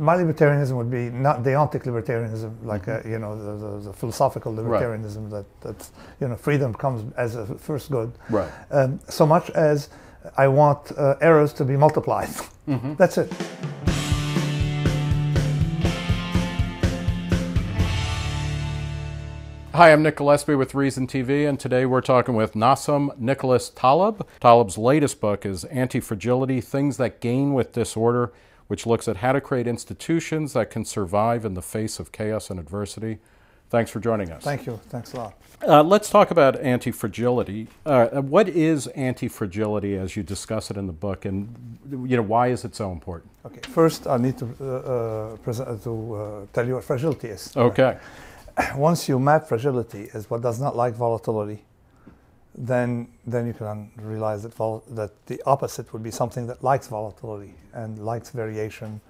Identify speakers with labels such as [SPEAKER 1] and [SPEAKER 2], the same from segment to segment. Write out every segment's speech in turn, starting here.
[SPEAKER 1] My libertarianism would be not deontic libertarianism, like uh, you know the, the, the philosophical libertarianism that that you know freedom comes as a first good.
[SPEAKER 2] Right.
[SPEAKER 1] Um, so much as I want uh, errors to be multiplied. That's it.
[SPEAKER 2] Hi, I'm Nick Gillespie with Reason TV, and today we're talking with Nassim Nicholas Taleb. Taleb's latest book is Anti Fragility Things That Gain with Disorder, which looks at how to create institutions that can survive in the face of chaos and adversity. Thanks for joining us.
[SPEAKER 1] Thank you. Thanks a lot.
[SPEAKER 2] Uh, let's talk about anti fragility. Uh, what is anti fragility as you discuss it in the book, and you know why is it so important?
[SPEAKER 1] Okay. First, I need to uh, uh, present, to uh, tell you what fragility is.
[SPEAKER 2] Okay.
[SPEAKER 1] Once you map fragility as what does not like volatility, then then you can realize that vol- that the opposite would be something that likes volatility and likes variation,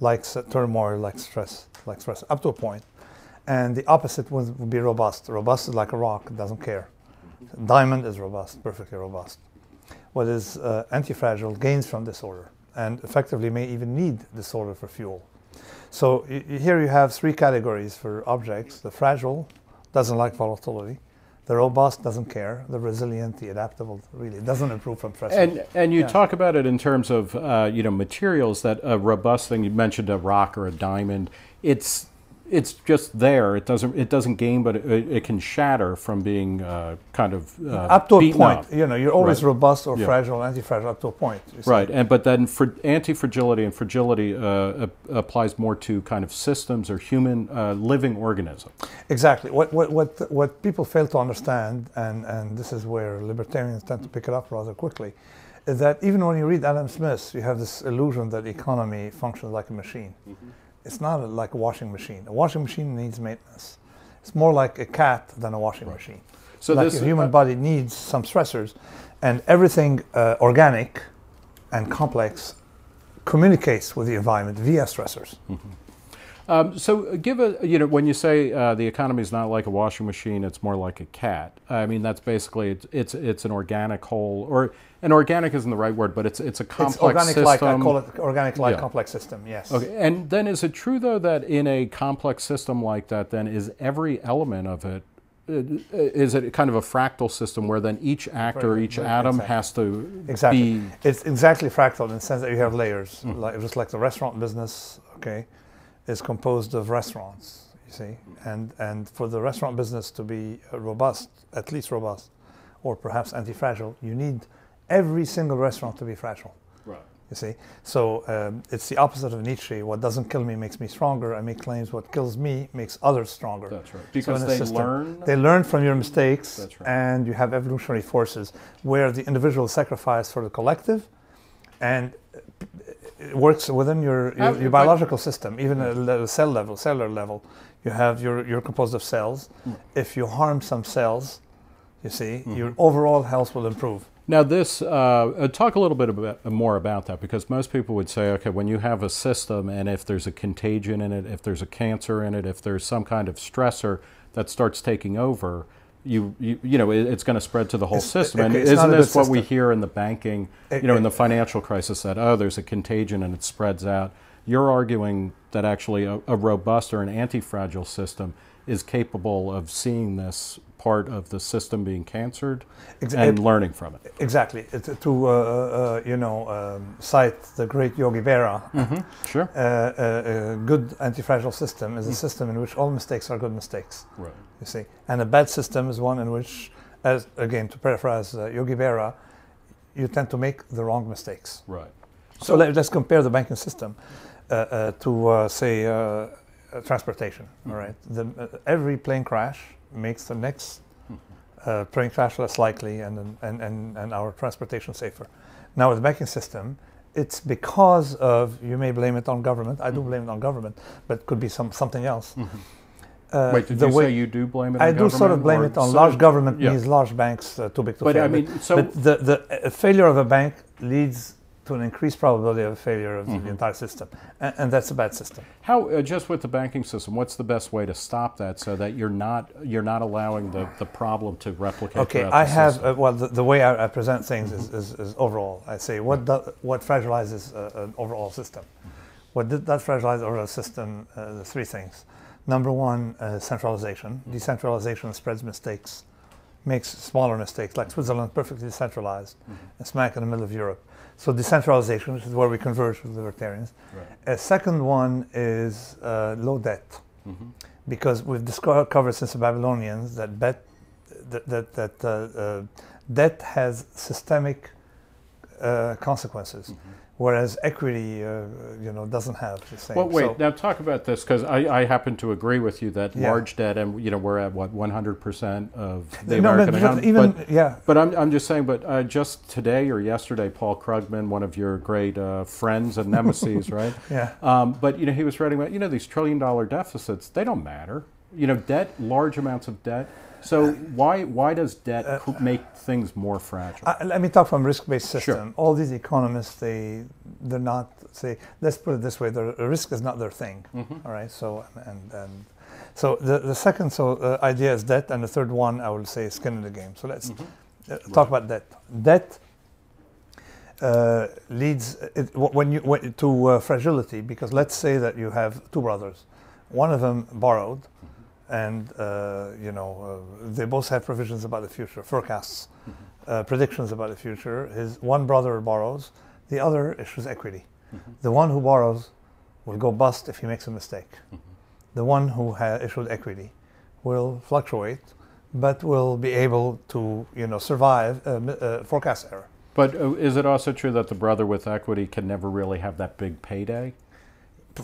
[SPEAKER 1] likes turmoil, likes stress, likes stress up to a point. And the opposite would, would be robust. Robust is like a rock; it doesn't care. Diamond is robust, perfectly robust. What is uh, anti-fragile gains from disorder and effectively may even need disorder for fuel. So y- here you have three categories for objects. The fragile doesn't like volatility. The robust doesn't care. The resilient, the adaptable, really doesn't improve from stress.
[SPEAKER 2] And and you
[SPEAKER 1] Yeah.
[SPEAKER 2] talk about it in terms of uh, you know materials that a robust thing. You mentioned a rock or a diamond. It's it's just there. It doesn't it doesn't gain, but it, it can shatter from being uh, kind of uh,
[SPEAKER 1] up to a point,
[SPEAKER 2] up.
[SPEAKER 1] you know, you're always
[SPEAKER 2] Right.
[SPEAKER 1] robust or
[SPEAKER 2] Yeah.
[SPEAKER 1] fragile, anti-fragile up to a point.
[SPEAKER 2] Right, and but then for anti-fragility and fragility uh, ap- applies more to kind of systems or human uh, living organisms.
[SPEAKER 1] Exactly. What, what, what, what people fail to understand, and, and this is where libertarians tend to pick it up rather quickly, is that even when you read Adam Smith, you have this illusion that economy functions like a machine. It's not like a washing machine. A washing machine needs maintenance. It's more like a cat than a washing machine.
[SPEAKER 2] So
[SPEAKER 1] like
[SPEAKER 2] this
[SPEAKER 1] your human
[SPEAKER 2] uh,
[SPEAKER 1] body needs some stressors, and everything uh, organic and complex communicates with the environment via stressors.
[SPEAKER 2] Um, so uh, give a you know when you say uh, the economy is not like a washing machine, it's more like a cat. I mean that's basically it's it's, it's an organic whole or an organic isn't the right word, but it's it's a complex
[SPEAKER 1] it's organic
[SPEAKER 2] system.
[SPEAKER 1] like I call it organic like
[SPEAKER 2] Yeah.
[SPEAKER 1] complex system. Yes.
[SPEAKER 2] Okay, and then is it true though that in a complex system like that, then is every element of it, uh, it kind of a fractal system where then each actor, each atom
[SPEAKER 1] exactly.
[SPEAKER 2] has to
[SPEAKER 1] Exactly.
[SPEAKER 2] be
[SPEAKER 1] It's exactly fractal in the sense that you have layers.
[SPEAKER 2] Mm.
[SPEAKER 1] Like just like the restaurant business, okay, is composed of restaurants. You see, and and for the restaurant business to be robust, at least robust, or perhaps anti-fragile, you need every single restaurant to be fragile.
[SPEAKER 2] right.
[SPEAKER 1] You see, so um, it's the opposite of Nietzsche. What doesn't kill me makes me stronger. I make claims. What kills me makes others stronger.
[SPEAKER 2] That's right. Because
[SPEAKER 1] a
[SPEAKER 2] they
[SPEAKER 1] system,
[SPEAKER 2] learn.
[SPEAKER 1] They learn from your mistakes,
[SPEAKER 2] That's right.
[SPEAKER 1] and you have evolutionary forces where the individual sacrifice for the collective, and it works within your your, your biological system, even at the cell level, cellular level. You have your you're composed of cells.
[SPEAKER 2] Hmm.
[SPEAKER 1] If you harm some cells, you see,
[SPEAKER 2] Mm-hmm.
[SPEAKER 1] your overall health will improve.
[SPEAKER 2] Now, this uh, uh, talk a little bit about, more about that because most people would say, okay, when you have a system and if there's a contagion in it, if there's a cancer in it, if there's some kind of stressor that starts taking over, you you, you know it, it's going to spread to the whole
[SPEAKER 1] It's-
[SPEAKER 2] system. And isn't this what we hear in the banking,
[SPEAKER 1] It-
[SPEAKER 2] you know, in the financial crisis that oh, there's a contagion and it spreads out. You're arguing that actually a, a robust or an anti-fragile system is capable of seeing this part of the system being cancered
[SPEAKER 1] Ex-
[SPEAKER 2] and learning from it.
[SPEAKER 1] Exactly. To uh, uh, you know um, cite the great Yogi Berra,
[SPEAKER 2] Sure.
[SPEAKER 1] uh, uh, a good anti-fragile system is a system in which all mistakes are good mistakes.
[SPEAKER 2] Right.
[SPEAKER 1] You see, and a bad system is one in which, as again to paraphrase uh, Yogi Berra, you tend to make the wrong mistakes.
[SPEAKER 2] Right.
[SPEAKER 1] So let, us compare the banking system uh, uh, to uh, say uh, uh, transportation. All right, the, uh, every plane crash makes the next uh, plane crash less likely and, and, and, and our transportation safer. Now with the banking system, it's because of you may blame it on government. I do blame it on government, but it could be some something else. Uh,
[SPEAKER 2] Wait, did
[SPEAKER 1] the
[SPEAKER 2] you
[SPEAKER 1] way-
[SPEAKER 2] say you do blame it
[SPEAKER 1] I do sort of blame it on
[SPEAKER 2] so-
[SPEAKER 1] large government
[SPEAKER 2] yeah.
[SPEAKER 1] means large banks uh, too big to
[SPEAKER 2] But
[SPEAKER 1] fail.
[SPEAKER 2] I mean, so
[SPEAKER 1] but the, the failure of a bank leads to an increased probability of failure of
[SPEAKER 2] Mm-hmm.
[SPEAKER 1] the entire system, and, and that's a bad system.
[SPEAKER 2] how uh, just with the banking system, what's the best way to stop that so that you're not you're not allowing the, the problem to replicate?
[SPEAKER 1] Okay, I have uh, well the, the way I, I present things is, is, is overall. I say what do, what fragilizes uh, an overall system. what did that fragilize overall system? Uh, the three things. Number one, uh, centralization. Decentralization spreads mistakes, makes smaller mistakes, like Switzerland, perfectly decentralized, and smack in the middle of Europe. So decentralization, which is where we converge with libertarians.
[SPEAKER 2] Right.
[SPEAKER 1] A second one is uh, low debt, because we've discovered since the Babylonians that bet, that that, that uh, uh, debt has systemic uh, consequences, whereas equity, uh, you know, doesn't have the same.
[SPEAKER 2] Well, wait.
[SPEAKER 1] So-
[SPEAKER 2] now talk about this because I, I happen to agree with you that
[SPEAKER 1] Yeah.
[SPEAKER 2] large debt, and you know, we're at what 100 percent of the
[SPEAKER 1] no,
[SPEAKER 2] American
[SPEAKER 1] but
[SPEAKER 2] economy.
[SPEAKER 1] even
[SPEAKER 2] but,
[SPEAKER 1] yeah,
[SPEAKER 2] but I'm, I'm just saying. But uh, just today or yesterday, Paul Krugman, one of your great uh, friends and nemesis, right?
[SPEAKER 1] yeah.
[SPEAKER 2] Um, but you know, he was writing about you know these trillion dollar deficits. They don't matter. You know, debt, large amounts of debt. So why why does debt
[SPEAKER 1] Uh,
[SPEAKER 2] make things more fragile?
[SPEAKER 1] Uh, let me talk from risk-based
[SPEAKER 2] Sure.
[SPEAKER 1] system. All these economists, they they're not say. Let's put it this way: the risk is not their thing.
[SPEAKER 2] Mm-hmm.
[SPEAKER 1] all right. So and and so the the second so uh, idea is debt, and the third one I will say is skin in the game. So let's
[SPEAKER 2] Mm-hmm.
[SPEAKER 1] uh, talk about debt. Debt uh, leads it, when you when, to uh, fragility because let's say that you have two brothers, one of them borrowed, and uh, you know uh, they both have provisions about the future, forecasts, uh, predictions about the future. His one brother borrows, the other issues equity. The one who borrows will go bust if he makes a mistake. The one who ha- issued equity will fluctuate, but will be able to you know survive uh, uh, forecast error.
[SPEAKER 2] But uh, is it also true that the brother with equity can never really have that big payday?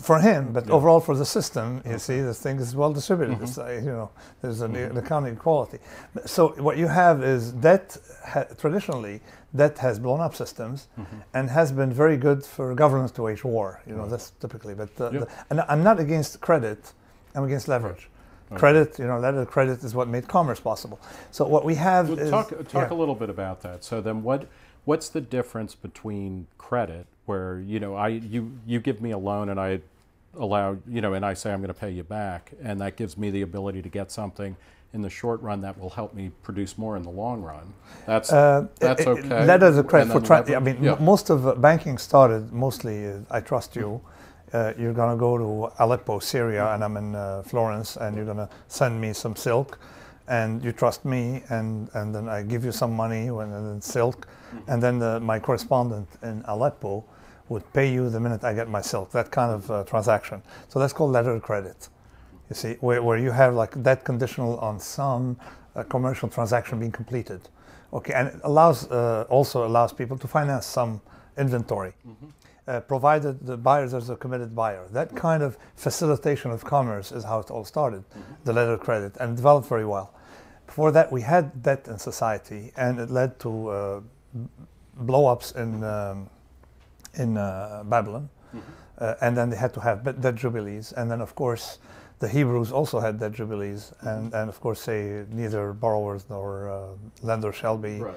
[SPEAKER 1] For him, but
[SPEAKER 2] Yeah.
[SPEAKER 1] overall for the system, you see, this thing is well distributed. It's, uh, you know, there's an,
[SPEAKER 2] Mm-hmm.
[SPEAKER 1] an accounting equality. So what you have is debt. Ha- traditionally, debt has blown up systems,
[SPEAKER 2] Mm-hmm.
[SPEAKER 1] and has been very good for governments to wage war. You know, that's typically. But uh,
[SPEAKER 2] Yeah.
[SPEAKER 1] the, and I'm not against credit. I'm against leverage.
[SPEAKER 2] Okay.
[SPEAKER 1] Credit, you know, letter credit is what made commerce possible. So what we have
[SPEAKER 2] Well,
[SPEAKER 1] is
[SPEAKER 2] talk talk
[SPEAKER 1] yeah.
[SPEAKER 2] a little bit about that. So then, what what's the difference between credit, where you know I you you give me a loan and I allow you know and I say I'm going to pay you back, and that gives me the ability to get something in the short run that will help me produce more in the long run. That's
[SPEAKER 1] Uh,
[SPEAKER 2] that's okay.
[SPEAKER 1] Letters of credit for tra- I mean,
[SPEAKER 2] yeah.
[SPEAKER 1] most of uh, banking started mostly. Uh, I trust you. Uh, you're gonna go to Aleppo, Syria, and I'm in uh, Florence, and you're gonna send me some silk, and you trust me, and and then I give you some money when and then silk, and then the, my correspondent in Aleppo would pay you the minute I get my silk. That kind of uh, transaction. So that's called letter of credit. You see, where, where you have like that conditional on some uh, commercial transaction being completed. Okay, and it allows uh, also allows people to finance some inventory, uh, provided the buyer is a committed buyer. That kind of facilitation of commerce is how it all started, the letter of credit, and developed very well. Before that, we had debt in society, and it led to uh, blow-ups in um, in uh, Babylon, uh, and then they had to have debt jubilees, and then of course the Hebrews also had debt jubilees, and, and of course say neither borrowers nor uh, lenders shall be
[SPEAKER 2] Right.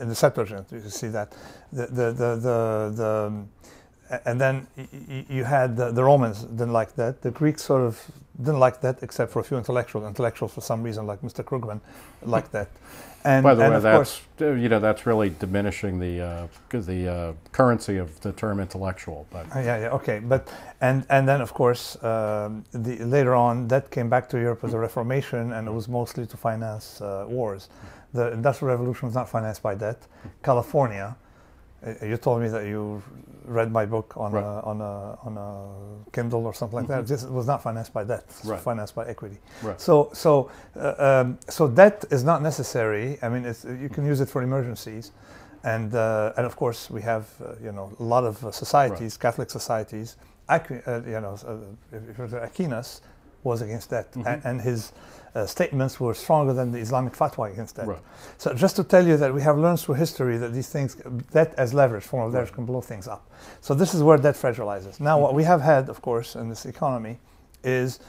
[SPEAKER 1] in the Septuagint. You see that the the the the, the and then y- you had the, the Romans didn't like that. The Greeks sort of didn't like that, except for a few intellectuals. Intellectuals, for some reason, like Mr. Krugman, liked that. And,
[SPEAKER 2] By the
[SPEAKER 1] and
[SPEAKER 2] way,
[SPEAKER 1] of course,
[SPEAKER 2] that's uh, you know that's really diminishing the uh, the uh, currency of the term intellectual. But
[SPEAKER 1] Uh, yeah, yeah, okay, but and and then of course um, the later on that came back to Europe as a Reformation, and it was mostly to finance uh, wars. The Industrial Revolution was not financed by debt. California, you told me that you read my book on
[SPEAKER 2] Right.
[SPEAKER 1] a, on a on a Kindle or something like that. This was not financed by debt. It was
[SPEAKER 2] Right.
[SPEAKER 1] financed by equity.
[SPEAKER 2] Right.
[SPEAKER 1] So so uh, um, so debt is not necessary. I mean, it's, you can use it for emergencies, and uh, and of course we have uh, you know a lot of uh, societies, Catholic societies. Aqu- uh, you know, uh, if was Aquinas was against that,
[SPEAKER 2] Mm-hmm.
[SPEAKER 1] and, and his uh, statements were stronger than the Islamic fatwa against that.
[SPEAKER 2] Right.
[SPEAKER 1] So just to tell you that we have learned through history that these things, debt as leverage, form of leverage, can blow things up. So this is where debt fragilizes. Now, what we have had, of course, in this economy, is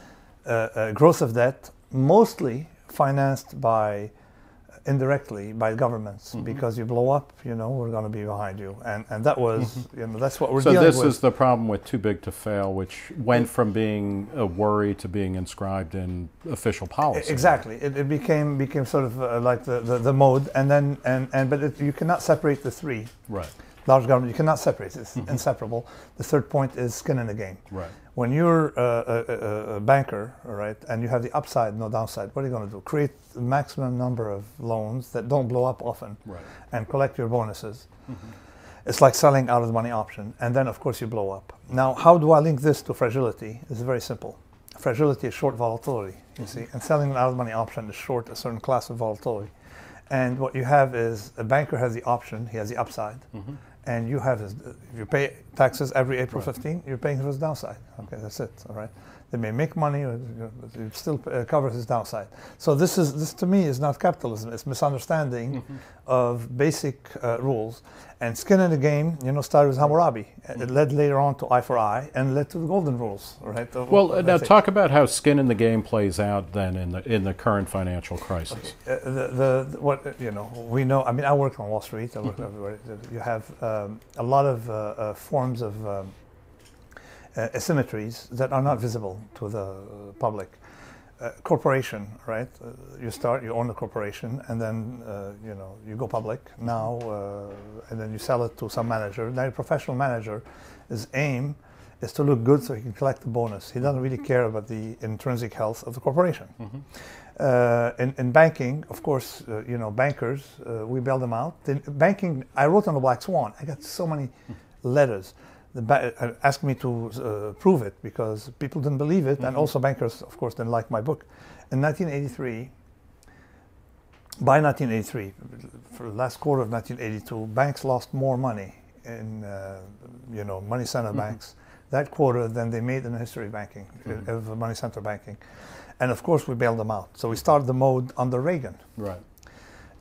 [SPEAKER 1] uh, uh, growth of debt, mostly financed by indirectly by governments
[SPEAKER 2] Mm-hmm.
[SPEAKER 1] because you blow up you know we're going to be behind you and and that was you know that's what we're
[SPEAKER 2] Mm-hmm. so this is the problem with too big to fail, which went from being a worry to being inscribed in official policy.
[SPEAKER 1] Exactly. It, it became became sort of uh, like the, the, the mode, and then and and but it, you cannot separate the three.
[SPEAKER 2] Right.
[SPEAKER 1] Large government, you cannot separate. It's inseparable. The third point is skin in the game.
[SPEAKER 2] Right.
[SPEAKER 1] When you're a, a, a banker, all right, and you have the upside, no downside, what are you going to do? Create the maximum number of loans that don't blow up often
[SPEAKER 2] Right.
[SPEAKER 1] and collect your bonuses. It's like selling out of the money option, and then of course you blow up. Now, how do I link this to fragility? It's very simple. Fragility is short volatility, you see, and selling an out of the money option is short a certain class of volatility. And what you have is a banker has the option, he has the upside, mm-hmm. And you have. If you pay taxes every April 15, you're paying for his downside. Okay, that's it. All right. They may make money, but it still uh, covers his downside. So this is this to me is not capitalism. It's misunderstanding of basic uh, rules. And skin in the game, you know, started with Hammurabi. It led later on to eye for eye, and led to the golden rules. Right. of-
[SPEAKER 2] Well, uh, now talk about how skin in the game plays out then in the in the current financial crisis.
[SPEAKER 1] Uh, the, the what uh, you know we know i mean i work on wall street i work everywhere you have um, a lot of uh, uh, forms of um, asymmetries that are not visible to the public. Uh, corporation right? Uh, you start you own a corporation and then uh, you know you go public now uh, and then you sell it to some manager. Now a professional manager his aim is to look good so he can collect the bonus. He doesn't really care about the intrinsic health of the corporation. Uh, in, in banking, of course, uh, you know, bankers, uh, we bail them out. Then banking, I wrote on the Black Swan. I got so many letters the ba- uh, asked me to uh, prove it because people didn't believe it, and also bankers, of course, didn't like my book. In 1983, by 1983, for the last quarter of 1982, banks lost more money in, uh, you know, money center banks that quarter than they made in the history of banking, uh, of money center banking. And of course, we bailed them out. So we started the mode under Reagan.
[SPEAKER 2] Right.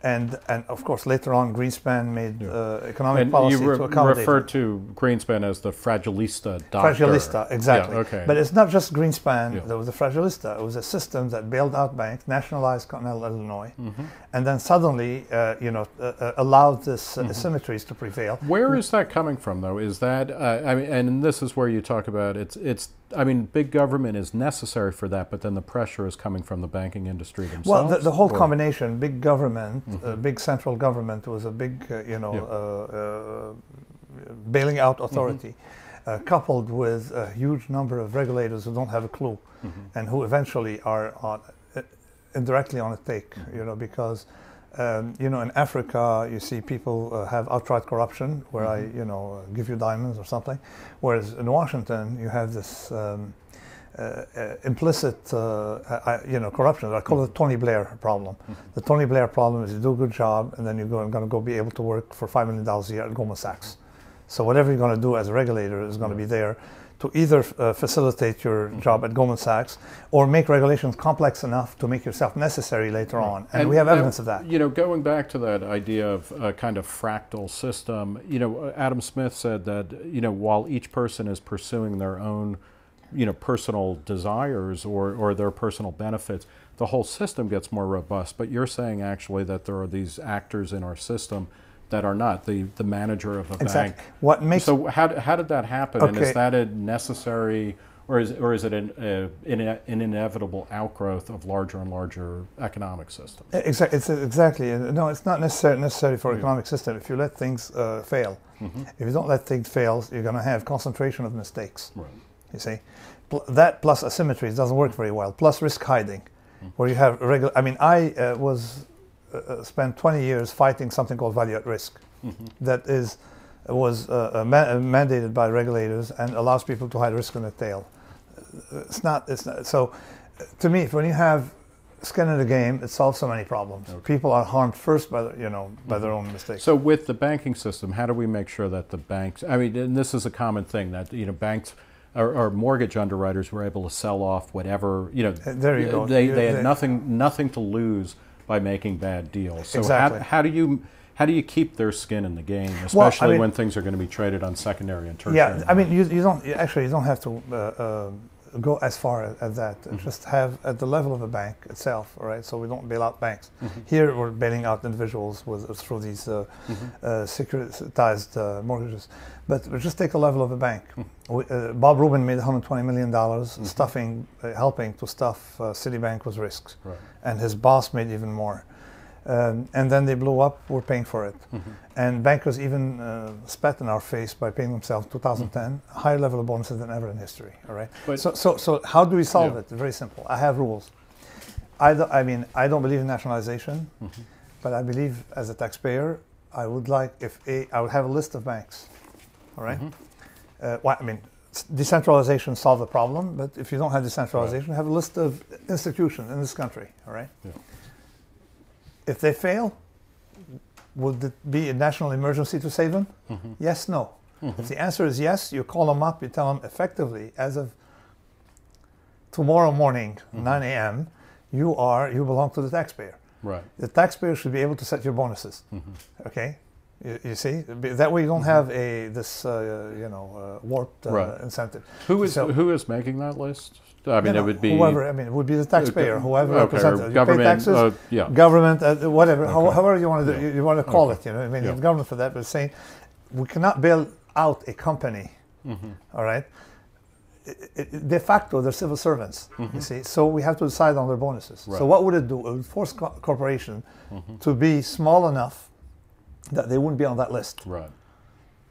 [SPEAKER 1] And, and of course, later on, Greenspan made
[SPEAKER 2] Yeah.
[SPEAKER 1] uh, economic
[SPEAKER 2] And
[SPEAKER 1] policy
[SPEAKER 2] you re-
[SPEAKER 1] to accommodate
[SPEAKER 2] referred
[SPEAKER 1] it.
[SPEAKER 2] to Greenspan as the fragilista doctor.
[SPEAKER 1] Fragilista, exactly.
[SPEAKER 2] Yeah, okay.
[SPEAKER 1] But it's not just Greenspan
[SPEAKER 2] Yeah.
[SPEAKER 1] that was a fragilista. It was a system that bailed out banks, nationalized Continental Illinois,
[SPEAKER 2] Mm-hmm.
[SPEAKER 1] and then suddenly, uh, you know, uh, uh, allowed this
[SPEAKER 2] Mm-hmm.
[SPEAKER 1] uh, asymmetries to prevail.
[SPEAKER 2] Where is that coming from, though? Is that uh, I mean, and this is where you talk about it's it's. I mean, big government is necessary for that, but then the pressure is coming from the banking industry themselves.
[SPEAKER 1] Well, the, the whole
[SPEAKER 2] or-
[SPEAKER 1] combination, big government, uh,
[SPEAKER 2] Mm-hmm.
[SPEAKER 1] big central government was a big, uh, you know,
[SPEAKER 2] Yeah.
[SPEAKER 1] uh, uh, bailing out authority,
[SPEAKER 2] Mm-hmm.
[SPEAKER 1] uh, coupled with a huge number of regulators who don't have a clue,
[SPEAKER 2] Mm-hmm.
[SPEAKER 1] and who eventually are on, uh, indirectly on a take,
[SPEAKER 2] Mm-hmm.
[SPEAKER 1] you know, because. Um, you know, in Africa, you see people uh, have outright corruption, where
[SPEAKER 2] Mm-hmm.
[SPEAKER 1] I, you know, uh, give you diamonds or something. Whereas in Washington, you have this um, uh, uh, implicit, uh, I, you know, corruption. I call it the Tony Blair problem. The Tony Blair problem is you do a good job, and then you're going to go be able to work for five million dollars a year at Goldman Sachs. So whatever you're going to do as a regulator is going to be there to either uh, facilitate your job at Goldman Sachs or make regulations complex enough to make yourself necessary later on. And, we have evidence of that.
[SPEAKER 2] You know, going back to that idea of a kind of fractal system, you know, Adam Smith said that, you know, while each person is pursuing their own, you know, personal desires or, or their personal benefits, the whole system gets more robust. But you're saying actually that there are these actors in our system that are not the, the manager of a
[SPEAKER 1] Exactly.
[SPEAKER 2] bank.
[SPEAKER 1] What makes
[SPEAKER 2] So how, how did that happen? And is that a necessary, or is, or is it an, uh, an, an inevitable outgrowth of larger and larger economic systems?
[SPEAKER 1] Exactly. It's exactly. No, it's not necessary necessary for economic system. If you let things uh, fail, if you don't let things fail, you're going to have concentration of mistakes.
[SPEAKER 2] Right.
[SPEAKER 1] You see, Pl- that plus asymmetries doesn't work very well. Plus risk hiding, where you have regular. I mean, I uh, was uh, uh, spent 20 years fighting something called value at risk, that is was uh, uh, ma- uh, mandated by regulators and allows people to hide risk in the tail. It's not. It's not. So, to me, when you have skin in the game, it solves so many problems. People are harmed first by the, you know by their own mistakes.
[SPEAKER 2] So with the banking system, how do we make sure that the banks? I mean, and this is a common thing that you know banks or, or mortgage underwriters were able to sell off whatever you know.
[SPEAKER 1] There you go.
[SPEAKER 2] They,
[SPEAKER 1] You-
[SPEAKER 2] they had
[SPEAKER 1] they-
[SPEAKER 2] nothing nothing to lose by making bad deals. So
[SPEAKER 1] Exactly.
[SPEAKER 2] how, how do you how do you keep their skin in the game,
[SPEAKER 1] Well, I
[SPEAKER 2] especially
[SPEAKER 1] mean-
[SPEAKER 2] when things are going to be traded on secondary and tertiary?
[SPEAKER 1] Yeah, I mean, you, you don't actually you don't have to uh, uh, go as far as, that. Just have at the level of a bank itself, all right. So we don't bail out banks. Here we're bailing out individuals with through these uh, uh, securitized uh, mortgages. But we just take a level of a bank. We, uh, Bob Rubin made 120 million dollars stuffing, uh, helping to stuff uh, Citibank with risks,
[SPEAKER 2] Right.
[SPEAKER 1] and his boss made even more. Um, and then they blew up. We're paying for it. And bankers even uh, spat in our face by paying themselves 2010 higher level of bonuses than ever in history. All right.
[SPEAKER 2] But-
[SPEAKER 1] so, so, so how do we solve
[SPEAKER 2] Yeah.
[SPEAKER 1] it? Very simple. I have rules. I, do, I mean, I don't believe in nationalization, but I believe as a taxpayer, I would like if a, I would have a list of banks. All right? Uh, why- I mean, decentralization solve the problem, but if you don't have decentralization, have a list of institutions in this country. All right.
[SPEAKER 2] Yeah.
[SPEAKER 1] If they fail, would it be a national emergency to save them? Yes, no. If the answer is yes, you call them up, you tell them effectively, as of tomorrow morning, 9 a.m., you are you belong to the taxpayer.
[SPEAKER 2] Right.
[SPEAKER 1] The taxpayer should be able to set your bonuses. Okay, you, you see that way you don't have a this uh, you know uh, warped uh,
[SPEAKER 2] Right.
[SPEAKER 1] incentive.
[SPEAKER 2] Who is
[SPEAKER 1] So-
[SPEAKER 2] who is making that list? I mean, it would be
[SPEAKER 1] whoever. I mean, it would be the taxpayer, whoever
[SPEAKER 2] okay,
[SPEAKER 1] represents it. You
[SPEAKER 2] government,
[SPEAKER 1] pay taxes,
[SPEAKER 2] uh, yeah.
[SPEAKER 1] government, uh, whatever,
[SPEAKER 2] Okay.
[SPEAKER 1] however you want to
[SPEAKER 2] Yeah.
[SPEAKER 1] you, you want to call
[SPEAKER 2] Okay.
[SPEAKER 1] it. You know, I mean,
[SPEAKER 2] Yeah.
[SPEAKER 1] government for that, but saying we cannot bail out a company.
[SPEAKER 2] Mm-hmm.
[SPEAKER 1] all right. I- I- de facto, they're civil servants. You see, so we have to decide on their bonuses.
[SPEAKER 2] Mm-hmm. Right.
[SPEAKER 1] So what would it do? It would force co- corporation to be small enough that they wouldn't be on that list.
[SPEAKER 2] Right.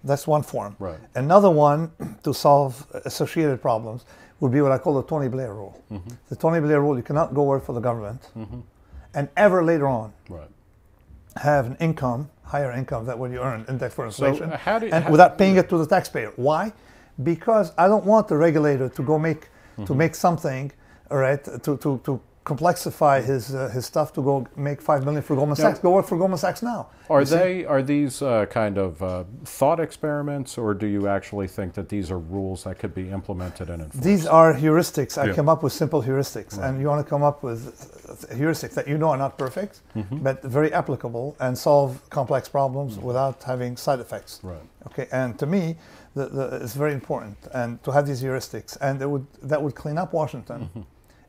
[SPEAKER 1] That's one form.
[SPEAKER 2] Right.
[SPEAKER 1] Another one to solve associated problems would be what I call the Tony Blair rule.
[SPEAKER 2] Mm-hmm.
[SPEAKER 1] The Tony Blair rule: you cannot go work for the government, and ever later on
[SPEAKER 2] Right.
[SPEAKER 1] have an income, higher income than what you earn index for
[SPEAKER 2] So
[SPEAKER 1] inflation,
[SPEAKER 2] how do
[SPEAKER 1] and
[SPEAKER 2] how-
[SPEAKER 1] without paying it to the taxpayer. Why? Because I don't want the regulator to go make to
[SPEAKER 2] Mm-hmm.
[SPEAKER 1] make something, all right, to to, to complexify his uh, his stuff to go make five million for Goldman
[SPEAKER 2] Now-
[SPEAKER 1] Sachs. Go work for Goldman Sachs now.
[SPEAKER 2] Are they are these uh, kind of uh, thought experiments, or do you actually think that these are rules that could be implemented and enforced?
[SPEAKER 1] These are heuristics. I
[SPEAKER 2] Yeah.
[SPEAKER 1] come up with simple heuristics, and you want to come up with heuristics that you know are not perfect,
[SPEAKER 2] Mm-hmm.
[SPEAKER 1] but very applicable and solve complex problems without having side effects.
[SPEAKER 2] Right.
[SPEAKER 1] Okay, and to me, the, the, it's very important, and to have these heuristics, and it would that would clean up Washington.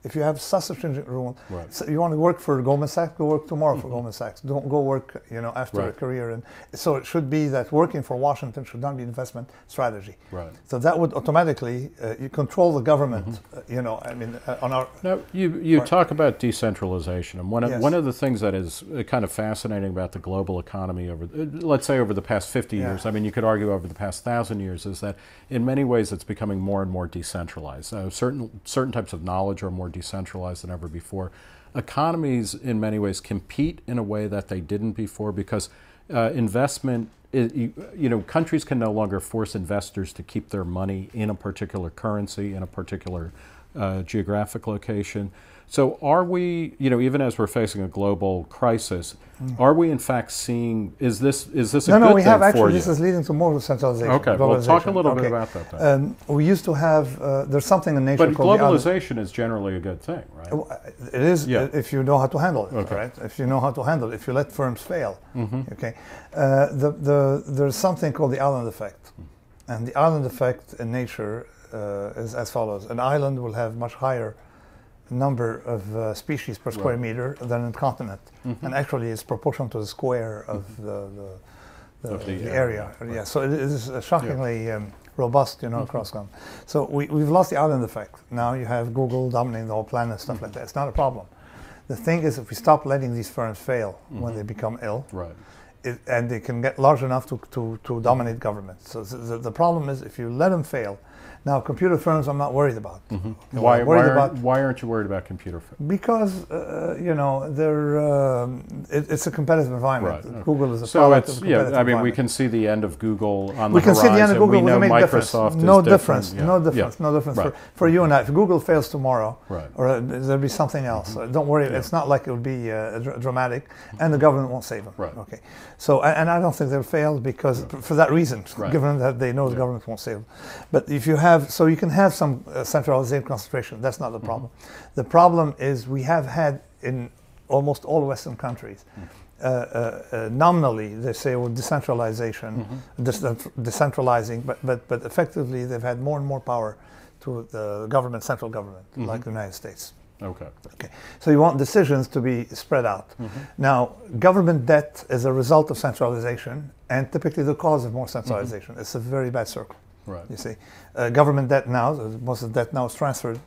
[SPEAKER 1] If you have such a stringent rule,
[SPEAKER 2] Mm-hmm. Right. Mm-hmm.
[SPEAKER 1] so you want to work for Goldman Sachs, go work tomorrow for Goldman Sachs. Don't go work, you know, after a career. And so it should be that working for Washington should not be investment strategy.
[SPEAKER 2] Right.
[SPEAKER 1] So that would automatically uh, you control the government.
[SPEAKER 2] Mm-hmm.
[SPEAKER 1] Uh, you know, I mean, uh, on our
[SPEAKER 2] Now, you, you
[SPEAKER 1] Right.
[SPEAKER 2] talk about decentralization, and one of,
[SPEAKER 1] Yes.
[SPEAKER 2] one of the things that is uh, kind of fascinating about the global economy over, uh, let's say, over the past 50
[SPEAKER 1] Yeah.
[SPEAKER 2] years, I mean, you could argue over the past thousand years, is that in many ways it's becoming more and more decentralized. Uh, certain, certain types of knowledge are more decentralized than ever before. Economies, in many ways, compete in a way that they didn't before because uh, investment i- you you know, countries can no longer force investors to keep their money in a particular currency, in a particular uh, geographic location. So, are we, you know, even as we're facing a global crisis, are we in fact seeing? Is this is this a
[SPEAKER 1] Mm. no,
[SPEAKER 2] good
[SPEAKER 1] no, we have actually. This is leading to more centralization.
[SPEAKER 2] okay, well, talk a little bit about that. Then.
[SPEAKER 1] Um, we used to have. Uh, there's something in nature
[SPEAKER 2] but
[SPEAKER 1] called the other-
[SPEAKER 2] globalization is generally a good thing, right?
[SPEAKER 1] It is
[SPEAKER 2] Yeah.
[SPEAKER 1] uh, if you know how to handle it,
[SPEAKER 2] Okay.
[SPEAKER 1] right? If you know how to handle it, if you let firms fail,
[SPEAKER 2] Mm-hmm.
[SPEAKER 1] okay. Uh, the, the, there's something called the island effect, and the island effect in nature uh, is as follows: an island will have much higher number of uh, species per square
[SPEAKER 2] Right.
[SPEAKER 1] meter than a continent,
[SPEAKER 2] Mm-hmm.
[SPEAKER 1] and actually it's proportional to the square of the, the, the,
[SPEAKER 2] Of the
[SPEAKER 1] the
[SPEAKER 2] area,
[SPEAKER 1] area. Yeah, so it is shockingly um, robust, you know, across continent. So we, we've lost the island effect. Now you have Google dominating the whole planet and stuff like that. It's not a problem. The thing is, if we stop letting these firms fail when they become ill,
[SPEAKER 2] right.
[SPEAKER 1] it, and they can get large enough to, to, to dominate governments. So the, the problem is if you let them fail. Now, computer firms, I'm not worried about.
[SPEAKER 2] Mm-hmm. Why,
[SPEAKER 1] I'm
[SPEAKER 2] why, aren't,
[SPEAKER 1] about
[SPEAKER 2] why aren't you worried about computer? firms?
[SPEAKER 1] because uh, you know they're um, it, it's a competitive environment.
[SPEAKER 2] Right, okay.
[SPEAKER 1] Google is a
[SPEAKER 2] so it's yeah. I mean, we can see the end of Google on
[SPEAKER 1] we
[SPEAKER 2] the
[SPEAKER 1] can see the end of. Google
[SPEAKER 2] We know
[SPEAKER 1] difference.
[SPEAKER 2] Microsoft is
[SPEAKER 1] no difference.
[SPEAKER 2] Yeah.
[SPEAKER 1] No
[SPEAKER 2] Yeah.
[SPEAKER 1] difference. No difference
[SPEAKER 2] Right.
[SPEAKER 1] for, for you and I. If Google fails tomorrow,
[SPEAKER 2] Right. Mm-hmm.
[SPEAKER 1] or uh, there'll be something else. Uh, don't worry. It's not like it will be uh, dr- dramatic, and the government won't save them.
[SPEAKER 2] Right.
[SPEAKER 1] Okay. So and, I don't think they'll fail because for that reason, given that they know the government won't save them. But if you have, so you can have some uh, centralization concentration. That's not the
[SPEAKER 2] Mm-hmm.
[SPEAKER 1] problem. The problem is we have had in almost all Western countries.
[SPEAKER 2] Mm-hmm.
[SPEAKER 1] Uh, uh, uh, nominally, they say well, decentralization,
[SPEAKER 2] Mm-hmm.
[SPEAKER 1] dis- decentralizing, but, but, but effectively they've had more and more power to the government, central government,
[SPEAKER 2] Mm-hmm.
[SPEAKER 1] like the United States.
[SPEAKER 2] Okay.
[SPEAKER 1] Okay, so you want decisions to be spread out.
[SPEAKER 2] Mm-hmm.
[SPEAKER 1] Now, government debt is a result of centralization, and typically the cause of more centralization. It's a very bad circle.
[SPEAKER 2] Right.
[SPEAKER 1] You see, uh, government debt now, uh, most of the debt now is transferred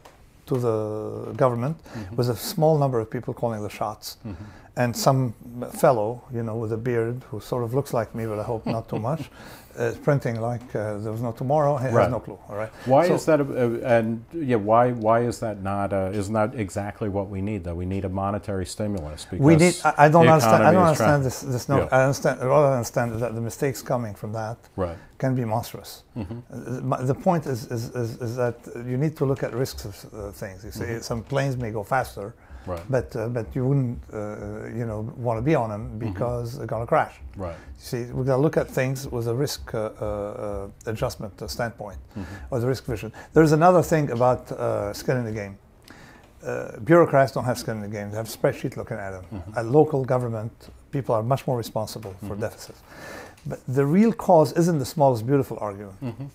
[SPEAKER 1] to the government with a small number of people calling the shots. and some fellow, you know, with a beard who sort of looks like me, but I hope not too much, is printing like uh, there was no tomorrow. He
[SPEAKER 2] Right.
[SPEAKER 1] has no clue. All right.
[SPEAKER 2] Why
[SPEAKER 1] So-
[SPEAKER 2] is that? A, and yeah, why why is that not? Uh, isn't that exactly what we need? Though we need a monetary stimulus because
[SPEAKER 1] We need. I, I don't understand. I don't understand this. This no.
[SPEAKER 2] Yeah.
[SPEAKER 1] I understand. What I understand is that the mistakes coming from that
[SPEAKER 2] Right.
[SPEAKER 1] Can be monstrous.
[SPEAKER 2] Mm-hmm.
[SPEAKER 1] Uh, The point is, is, is, is that you need to look at risks of uh, things. You see,
[SPEAKER 2] Mm-hmm.
[SPEAKER 1] some planes may go faster,
[SPEAKER 2] Right.
[SPEAKER 1] but uh, but you wouldn't, uh, you know, want to be on them
[SPEAKER 2] Mm-hmm.
[SPEAKER 1] because they're going to crash.
[SPEAKER 2] Right.
[SPEAKER 1] You see, we got to look at things with a risk uh, uh, uh, adjustment uh, standpoint,
[SPEAKER 2] Mm-hmm.
[SPEAKER 1] or the risk vision. There's another thing about uh, skin in the game. Uh, bureaucrats don't have skin in the game; they have spreadsheet looking at them.
[SPEAKER 2] Mm-hmm.
[SPEAKER 1] At local government, people are much more responsible for deficits. But the real cause isn't the smallest beautiful argument.
[SPEAKER 2] Mm-hmm.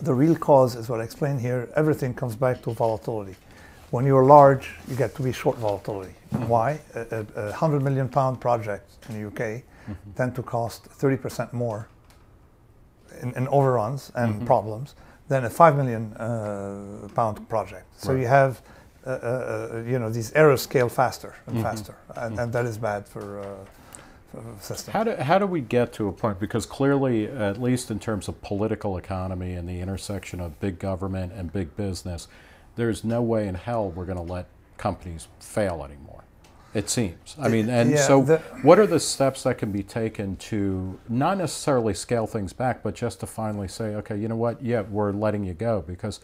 [SPEAKER 1] The real cause is what I explained here. Everything comes back to volatility. When you're large, you get to be short volatility. Why? A, a, a hundred million pound project in the UK tend to cost 30% more in, in overruns and problems than a five million uh, pound project. So
[SPEAKER 2] Right.
[SPEAKER 1] you have, uh, uh, uh, you know, these errors scale faster and faster, and, and that is bad for. System.
[SPEAKER 2] How do, how do we get to a point? Because clearly, at least in terms of political economy and the intersection of big government and big business, there's no way in hell we're going to let companies fail anymore. It seems. I mean, and
[SPEAKER 1] Yeah,
[SPEAKER 2] so
[SPEAKER 1] the-
[SPEAKER 2] what are the steps that can be taken to not necessarily scale things back, but just to finally say, okay, you know what? Yeah, we're letting you go because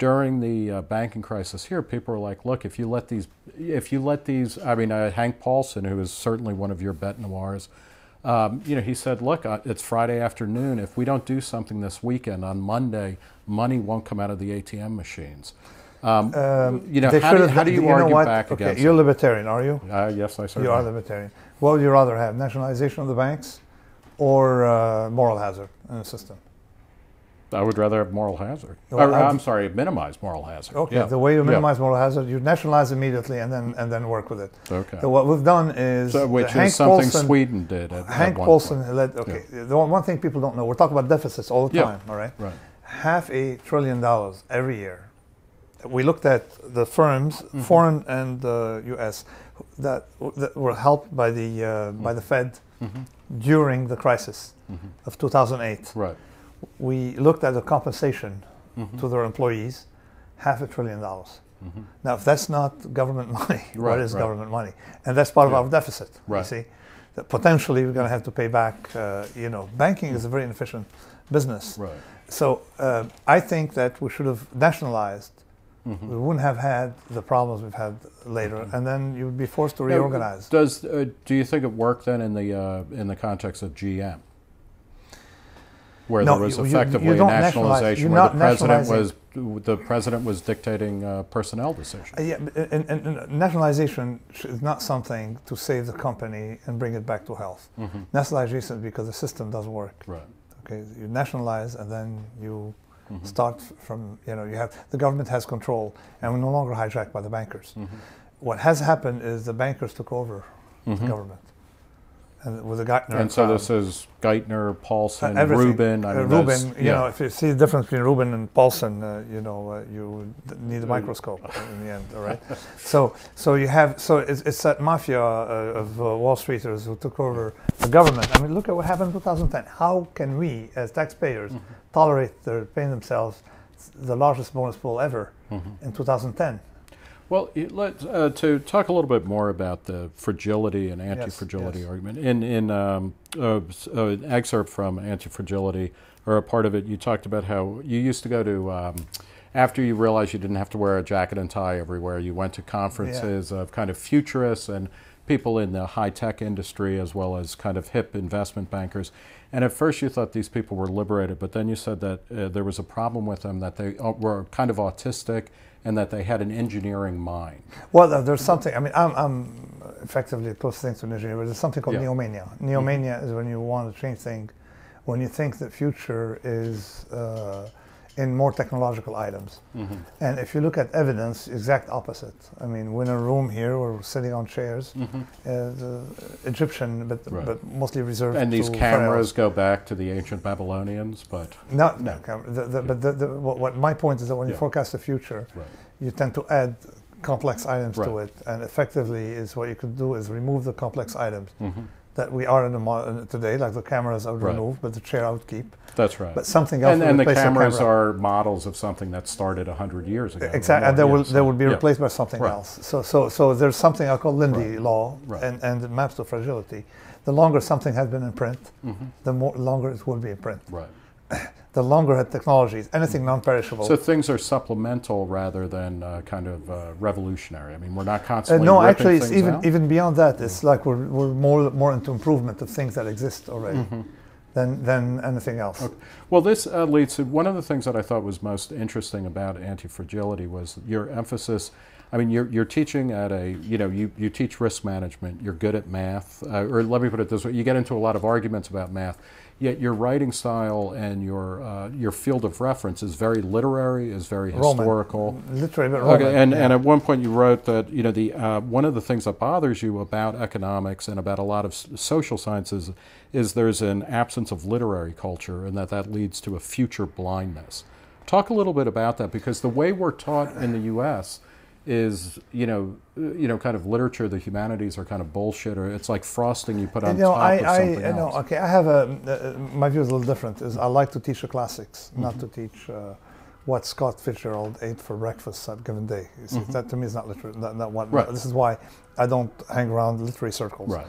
[SPEAKER 2] during the uh, banking crisis here, people were like, look, if you let these, if you let these, I mean, uh, Hank Paulson, who is certainly one of your bet noirs, um, you know, he said, look, uh, it's Friday afternoon. If we don't do something this weekend, on Monday, money won't come out of the ATM machines. Um, you know, how do, how do you,
[SPEAKER 1] know
[SPEAKER 2] argue
[SPEAKER 1] what?
[SPEAKER 2] back
[SPEAKER 1] okay,
[SPEAKER 2] against
[SPEAKER 1] You're libertarian, are you?
[SPEAKER 2] Uh, yes, I certainly
[SPEAKER 1] You are libertarian. What would you rather have, nationalization of the banks or uh, moral hazard in the system?
[SPEAKER 2] I would rather have moral hazard.
[SPEAKER 1] Well,
[SPEAKER 2] Or, I'm sorry, minimize moral hazard.
[SPEAKER 1] Okay,
[SPEAKER 2] Yeah.
[SPEAKER 1] the way you
[SPEAKER 2] Yeah.
[SPEAKER 1] minimize moral hazard, you nationalize immediately and then and then work with it.
[SPEAKER 2] Okay.
[SPEAKER 1] So what we've done is
[SPEAKER 2] So, which
[SPEAKER 1] Hank
[SPEAKER 2] is something
[SPEAKER 1] Paulson,
[SPEAKER 2] Sweden did at,
[SPEAKER 1] Hank
[SPEAKER 2] at one
[SPEAKER 1] Paulson
[SPEAKER 2] point.
[SPEAKER 1] led. Okay, the one, one thing people don't know, we're talking about deficits all the
[SPEAKER 2] Yeah.
[SPEAKER 1] time. All right,
[SPEAKER 2] Right.
[SPEAKER 1] half a trillion dollars every year. We looked at the firms,
[SPEAKER 2] Mm-hmm.
[SPEAKER 1] foreign and uh, U.S., that, that were helped by the uh, by the Fed
[SPEAKER 2] Mm-hmm.
[SPEAKER 1] during the crisis of 2008.
[SPEAKER 2] Right.
[SPEAKER 1] We looked at the compensation
[SPEAKER 2] Mm-hmm.
[SPEAKER 1] to their employees, half a trillion dollars. Now, if that's not government money, what
[SPEAKER 2] Right,
[SPEAKER 1] is
[SPEAKER 2] right.
[SPEAKER 1] government money? And that's part
[SPEAKER 2] Yeah.
[SPEAKER 1] of our deficit. You see, that potentially we're going to have to pay back. Uh, you know, banking is a very inefficient business.
[SPEAKER 2] Right.
[SPEAKER 1] So uh, I think that we should have nationalized.
[SPEAKER 2] Mm-hmm.
[SPEAKER 1] We wouldn't have had the problems we've had later, and then you would be forced to
[SPEAKER 2] Now,
[SPEAKER 1] reorganize.
[SPEAKER 2] Does uh, do you think it worked then in the uh, in the context of GM, where
[SPEAKER 1] No,
[SPEAKER 2] there was
[SPEAKER 1] you- you-
[SPEAKER 2] effectively
[SPEAKER 1] you
[SPEAKER 2] a nationalization, where the president was the president was dictating uh, personnel decisions?
[SPEAKER 1] Uh, yeah, and, and, and nationalization is not something to save the company and bring it back to health.
[SPEAKER 2] Mm-hmm.
[SPEAKER 1] Nationalization is because the system doesn't work.
[SPEAKER 2] Right.
[SPEAKER 1] Okay, you nationalize and then you
[SPEAKER 2] Mm-hmm.
[SPEAKER 1] start from you know you have the government has control and we're no longer hijacked by the bankers.
[SPEAKER 2] Mm-hmm.
[SPEAKER 1] What has happened is the bankers took over the government, and with the Geithner.
[SPEAKER 2] And so
[SPEAKER 1] crowd.
[SPEAKER 2] this is Geithner, Paulson,
[SPEAKER 1] Uh.
[SPEAKER 2] Rubin. I
[SPEAKER 1] Uh,
[SPEAKER 2] mean,
[SPEAKER 1] Rubin, you
[SPEAKER 2] yeah.
[SPEAKER 1] know, if you see the difference between Rubin and Paulson, uh, you know, uh, you need a microscope in the end, all right? so, so you have, so it's, it's that mafia uh, of uh, Wall Streeters who took over the government. I mean, look at what happened in 2010. How can we, as taxpayers,
[SPEAKER 2] Mm-hmm.
[SPEAKER 1] tolerate their paying themselves the largest bonus pool ever
[SPEAKER 2] Mm-hmm.
[SPEAKER 1] in 2010?
[SPEAKER 2] Well, let uh, to talk a little bit more about the fragility and anti-fragility
[SPEAKER 1] yes.
[SPEAKER 2] argument. In in um, uh, uh, an excerpt from Anti-Fragility, or a part of it, you talked about how you used to go to. Um, after you realized you didn't have to wear a jacket and tie everywhere, you went to conferences of kind of futurists and people in the high tech industry, as well as kind of hip investment bankers. And at first, you thought these people were liberated, but then you said that uh, there was a problem with them that they uh, were kind of autistic and that they had an engineering mind.
[SPEAKER 1] Well, there's something. I mean, I'm, I'm effectively close things to an engineer, but there's something called
[SPEAKER 2] Yeah.
[SPEAKER 1] neomania. Neomania is when you want to change things, when you think the future is uh, in more technological items.
[SPEAKER 2] Mm-hmm.
[SPEAKER 1] And if you look at evidence, exact opposite. I mean, we're in a room here, we're sitting on chairs, uh, the Egyptian, but
[SPEAKER 2] Mm-hmm. Right.
[SPEAKER 1] but mostly reserved.
[SPEAKER 2] And these cameras go back to the ancient Babylonians, but
[SPEAKER 1] pharaohs. No, no. The, the, but the, the, what, what my point is that when you forecast the future,
[SPEAKER 2] Right.
[SPEAKER 1] you tend to add complex items to it, and effectively is what you could do is remove the complex items
[SPEAKER 2] Mhm.
[SPEAKER 1] That we are in the today, like the cameras I would
[SPEAKER 2] Right.
[SPEAKER 1] remove, but the chair I would keep,
[SPEAKER 2] That's right.
[SPEAKER 1] but something else
[SPEAKER 2] and, and the cameras
[SPEAKER 1] camera.
[SPEAKER 2] are models of something that started 100 years ago.
[SPEAKER 1] Exactly, and they will
[SPEAKER 2] yeah,
[SPEAKER 1] they will be
[SPEAKER 2] yeah.
[SPEAKER 1] replaced by something
[SPEAKER 2] Right.
[SPEAKER 1] else. So so so there's something I call Lindy
[SPEAKER 2] Right.
[SPEAKER 1] law, and and it maps to fragility. The longer something has been in print,
[SPEAKER 2] Mhm.
[SPEAKER 1] the more longer it will be in print.
[SPEAKER 2] Right.
[SPEAKER 1] The longer technologies, anything non-perishable.
[SPEAKER 2] So things are supplemental rather than uh, kind of uh, revolutionary. I mean, we're not
[SPEAKER 1] Uh,
[SPEAKER 2] constantly.
[SPEAKER 1] no, actually, it's even
[SPEAKER 2] out.
[SPEAKER 1] even beyond that. It's like we're, we're more more into improvement of things that exist already
[SPEAKER 2] Mm-hmm.
[SPEAKER 1] than than anything else.
[SPEAKER 2] Well, this uh, leads to one of the things that I thought was most interesting about anti-fragility was your emphasis. I mean, you're, you're teaching at a, you know, you, you teach risk management, you're good at math, uh, or let me put it this way, you get into a lot of arguments about math, yet your writing style and your, uh, your field of reference is very literary, is very
[SPEAKER 1] Roman.
[SPEAKER 2] historical.
[SPEAKER 1] Literally, but Roman.
[SPEAKER 2] Okay, and,
[SPEAKER 1] yeah.
[SPEAKER 2] and at one point you wrote that you know the uh, one of the things that bothers you about economics and about a lot of social sciences is there's an absence of literary culture and that that leads to a future blindness. Talk a little bit about that because the way we're taught in the U.S. is you know you know kind of literature the humanities are kind of bullshit or it's like frosting you put on
[SPEAKER 1] you know,
[SPEAKER 2] top
[SPEAKER 1] I,
[SPEAKER 2] of
[SPEAKER 1] I,
[SPEAKER 2] something
[SPEAKER 1] know,
[SPEAKER 2] else.
[SPEAKER 1] okay, I have a, uh, my view is a little different. Is I like to teach the classics, not
[SPEAKER 2] Mm-hmm.
[SPEAKER 1] to teach uh, what Scott Fitzgerald ate for breakfast that given day. See, that to me is not literary. Not, not what,
[SPEAKER 2] Mm-hmm. Right.
[SPEAKER 1] This is why I don't hang around literary circles.
[SPEAKER 2] Right.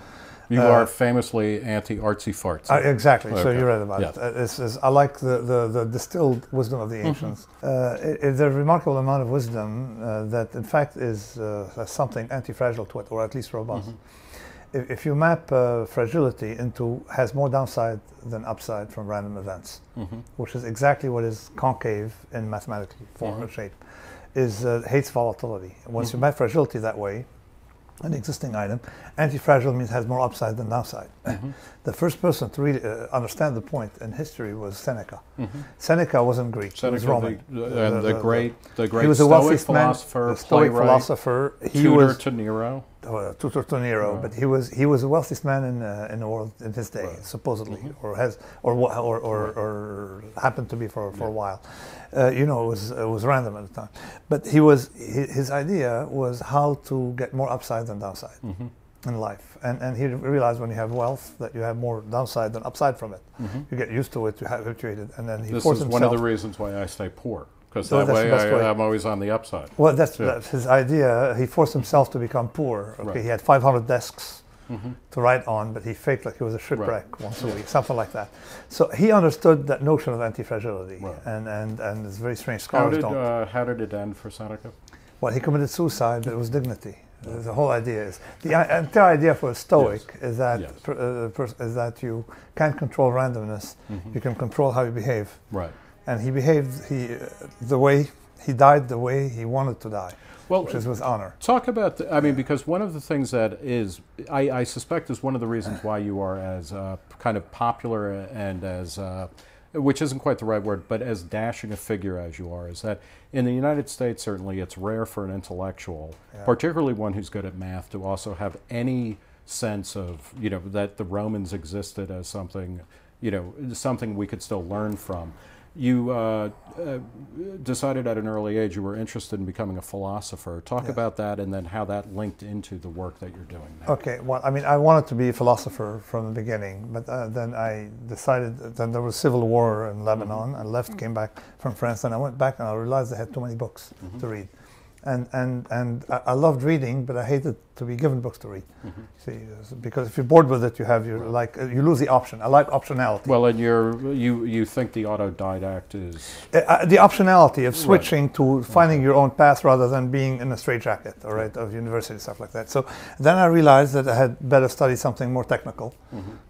[SPEAKER 2] You
[SPEAKER 1] Uh,
[SPEAKER 2] are famously anti artsy fartsy.
[SPEAKER 1] Uh, exactly. So you're right about
[SPEAKER 2] Yeah.
[SPEAKER 1] it. Uh, it's, it's, I like the, the, the distilled wisdom of the
[SPEAKER 2] Mm-hmm.
[SPEAKER 1] ancients. Uh, it, it's a remarkable amount of wisdom uh, that, in fact, is uh, something anti-fragile to it, or at least robust.
[SPEAKER 2] Mm-hmm.
[SPEAKER 1] If, if you map uh, fragility into has more downside than upside from random events,
[SPEAKER 2] Mhm.
[SPEAKER 1] which is exactly what is concave in mathematical form or shape, is uh, hates volatility. Once you map fragility that way, an existing item, anti-fragile means has more upside than downside.
[SPEAKER 2] Mhm.
[SPEAKER 1] The first person to really uh, understand the point in history was Seneca.
[SPEAKER 2] Mhm.
[SPEAKER 1] Seneca wasn't Greek; he was Roman.
[SPEAKER 2] the, the, and the, great, the great
[SPEAKER 1] he was the
[SPEAKER 2] Stoic
[SPEAKER 1] wealthiest man,
[SPEAKER 2] philosopher,
[SPEAKER 1] the Stoic
[SPEAKER 2] playwright,
[SPEAKER 1] philosopher. He
[SPEAKER 2] tutor
[SPEAKER 1] was
[SPEAKER 2] to Nero.
[SPEAKER 1] Uh, tutor to Nero, but he was he was the wealthiest man in uh, in the world in his day,
[SPEAKER 2] Right.
[SPEAKER 1] Supposedly, or has or wa- or or, or happened to be for, for a while. Uh, you know, it was it was random at the time, but he was his, his idea was how to get more upside than downside
[SPEAKER 2] Mhm.
[SPEAKER 1] in life, and and he realized when you have wealth that you have more downside than upside from it.
[SPEAKER 2] Mhm.
[SPEAKER 1] You get used to it, you have habituated, and then he
[SPEAKER 2] This is
[SPEAKER 1] himself.
[SPEAKER 2] one of the reasons why I stay poor, because
[SPEAKER 1] Oh,
[SPEAKER 2] that way, I. I'm always on the upside.
[SPEAKER 1] well, that's,
[SPEAKER 2] Yeah.
[SPEAKER 1] that's his idea. He forced himself to become poor. Okay,
[SPEAKER 2] Right.
[SPEAKER 1] he had 500 desks
[SPEAKER 2] Mhm.
[SPEAKER 1] to write on, but he faked like he was a shipwreck once a week, something like that. So he understood that notion of anti-fragility,
[SPEAKER 2] Right.
[SPEAKER 1] and, and, and it's very strange.
[SPEAKER 2] How
[SPEAKER 1] Scholars
[SPEAKER 2] did
[SPEAKER 1] don't.
[SPEAKER 2] uh, how did it end for Seneca?
[SPEAKER 1] well, he committed suicide, but it was dignity. The whole idea is the entire idea for a Stoic is that
[SPEAKER 2] Yes.
[SPEAKER 1] per, uh, pers- is that you can't control randomness.
[SPEAKER 2] Mhm.
[SPEAKER 1] You can control how you behave,
[SPEAKER 2] Right.
[SPEAKER 1] And he behaved he uh, the way he died the way he wanted to die,
[SPEAKER 2] Well,
[SPEAKER 1] which is with honor.
[SPEAKER 2] Talk about, the, I mean, because one of the things that is, I, I suspect, is one of the reasons why you are as uh, kind of popular and as, uh, which isn't quite the right word, but as dashing a figure as you are, is that in the United States, certainly, it's rare for an intellectual,
[SPEAKER 1] Yeah.
[SPEAKER 2] particularly one who's good at math, to also have any sense of, you know, that the Romans existed as something, you know, something we could still learn from. You uh, uh, decided at an early age you were interested in becoming a philosopher. Talk
[SPEAKER 1] Yeah.
[SPEAKER 2] about that and then how that linked into the work that you're doing now.
[SPEAKER 1] Okay, well, I mean, I wanted to be a philosopher from the beginning, but uh, then I decided. that Then there was civil war in Lebanon. I left, came back from France, and I went back and I realized I had too many books to read, and and and I, I loved reading, but I hated to be given books to read. See, uh, because if you're bored with it, you have your like uh, you lose the option. I like optionality.
[SPEAKER 2] Well, and you're, you, you think the autodidact is.
[SPEAKER 1] Uh, uh, the optionality of switching to finding your own path rather than being in a straitjacket, all right, of university stuff like that. So then I realized that I had better study something more technical,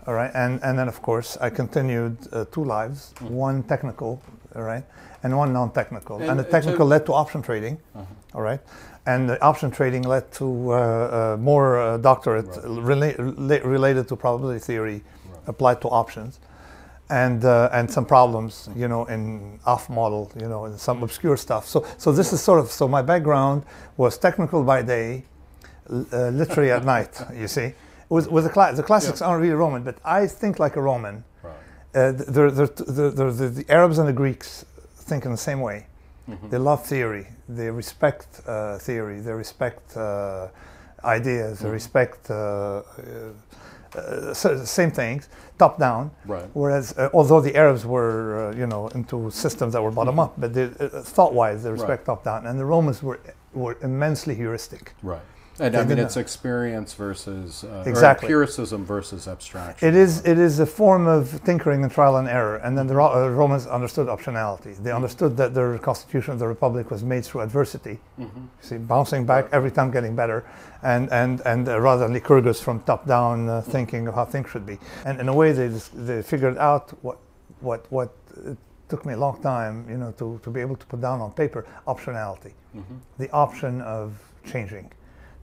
[SPEAKER 1] all right, and and then of course I continued uh, two lives, one technical, all right, and one non-technical, and,
[SPEAKER 2] And,
[SPEAKER 1] the
[SPEAKER 2] uh,
[SPEAKER 1] technical led to option trading, all right. And the option trading led to uh, uh, more uh, doctorate rela- rela- related to probability theory applied to options and uh, and some problems, you know, in off model, you know, and some obscure stuff. So so this is sort of so my background was technical by day, uh, literary at night. You see, with with the cla- the classics aren't really Roman, but I think like a Roman.
[SPEAKER 2] Right.
[SPEAKER 1] Uh, they're, they're, the the Arabs and the Greeks think in the same way. They love theory. They respect uh, theory. They respect uh, ideas. They respect uh, uh, so- same things, top down.
[SPEAKER 2] Right.
[SPEAKER 1] Whereas, uh, although the Arabs were, uh, you know, into systems that were bottom up, but they, uh, thought-wise, they respect top down, and the Romans were were immensely heuristic.
[SPEAKER 2] Right. And I mean, it's experience versus uh,
[SPEAKER 1] Exactly.
[SPEAKER 2] empiricism versus abstraction.
[SPEAKER 1] It is it is a form of tinkering and trial and error. And then the Ro- uh, Romans understood optionality. They understood that their constitution of the republic was made through adversity. You see, bouncing back every time, getting better, and and and uh, rather than Lycurgus from top down uh, thinking of how things should be. And in a way, they they figured out what what what. It took me a long time, you know, to, to be able to put down on paper optionality, the option of changing,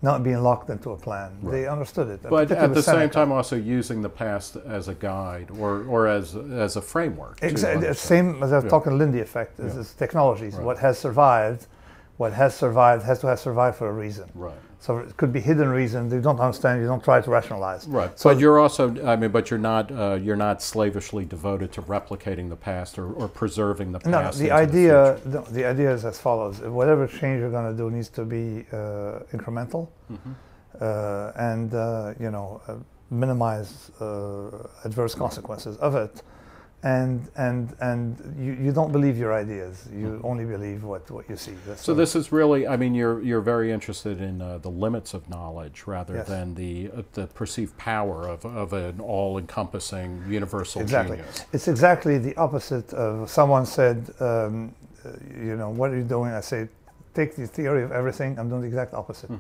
[SPEAKER 1] not being locked into a plan. They understood it.
[SPEAKER 2] But at the
[SPEAKER 1] with
[SPEAKER 2] same time, also using the past as a guide or, or as as a framework.
[SPEAKER 1] Exactly. Same as I was
[SPEAKER 2] Yeah.
[SPEAKER 1] talking Lindy effect is,
[SPEAKER 2] Yeah.
[SPEAKER 1] technologies.
[SPEAKER 2] Right.
[SPEAKER 1] What has survived, what has survived has to have survived for a reason.
[SPEAKER 2] Right.
[SPEAKER 1] So it could be hidden reasons you don't understand. You don't try to rationalize.
[SPEAKER 2] Right.
[SPEAKER 1] So
[SPEAKER 2] but you're also, I mean, but you're not uh, you're not slavishly devoted to replicating the past or, or preserving the past.
[SPEAKER 1] no, the idea the, the idea is as follows: whatever change you're going to do needs to be uh, incremental,
[SPEAKER 2] Mm-hmm.
[SPEAKER 1] uh, and uh, you know uh, minimize uh, adverse consequences of it. And and and you, you don't believe your ideas. You only believe what, what you see. That's
[SPEAKER 2] Mm-hmm. So this is really, I mean, you're you're very interested in uh, the limits of knowledge rather
[SPEAKER 1] Yes.
[SPEAKER 2] than the uh, the perceived power of, of an all-encompassing universal
[SPEAKER 1] Exactly.
[SPEAKER 2] genius.
[SPEAKER 1] It's exactly the opposite of someone said, um, uh, you know, what are you doing? I say, take the theory of everything. I'm doing the exact opposite.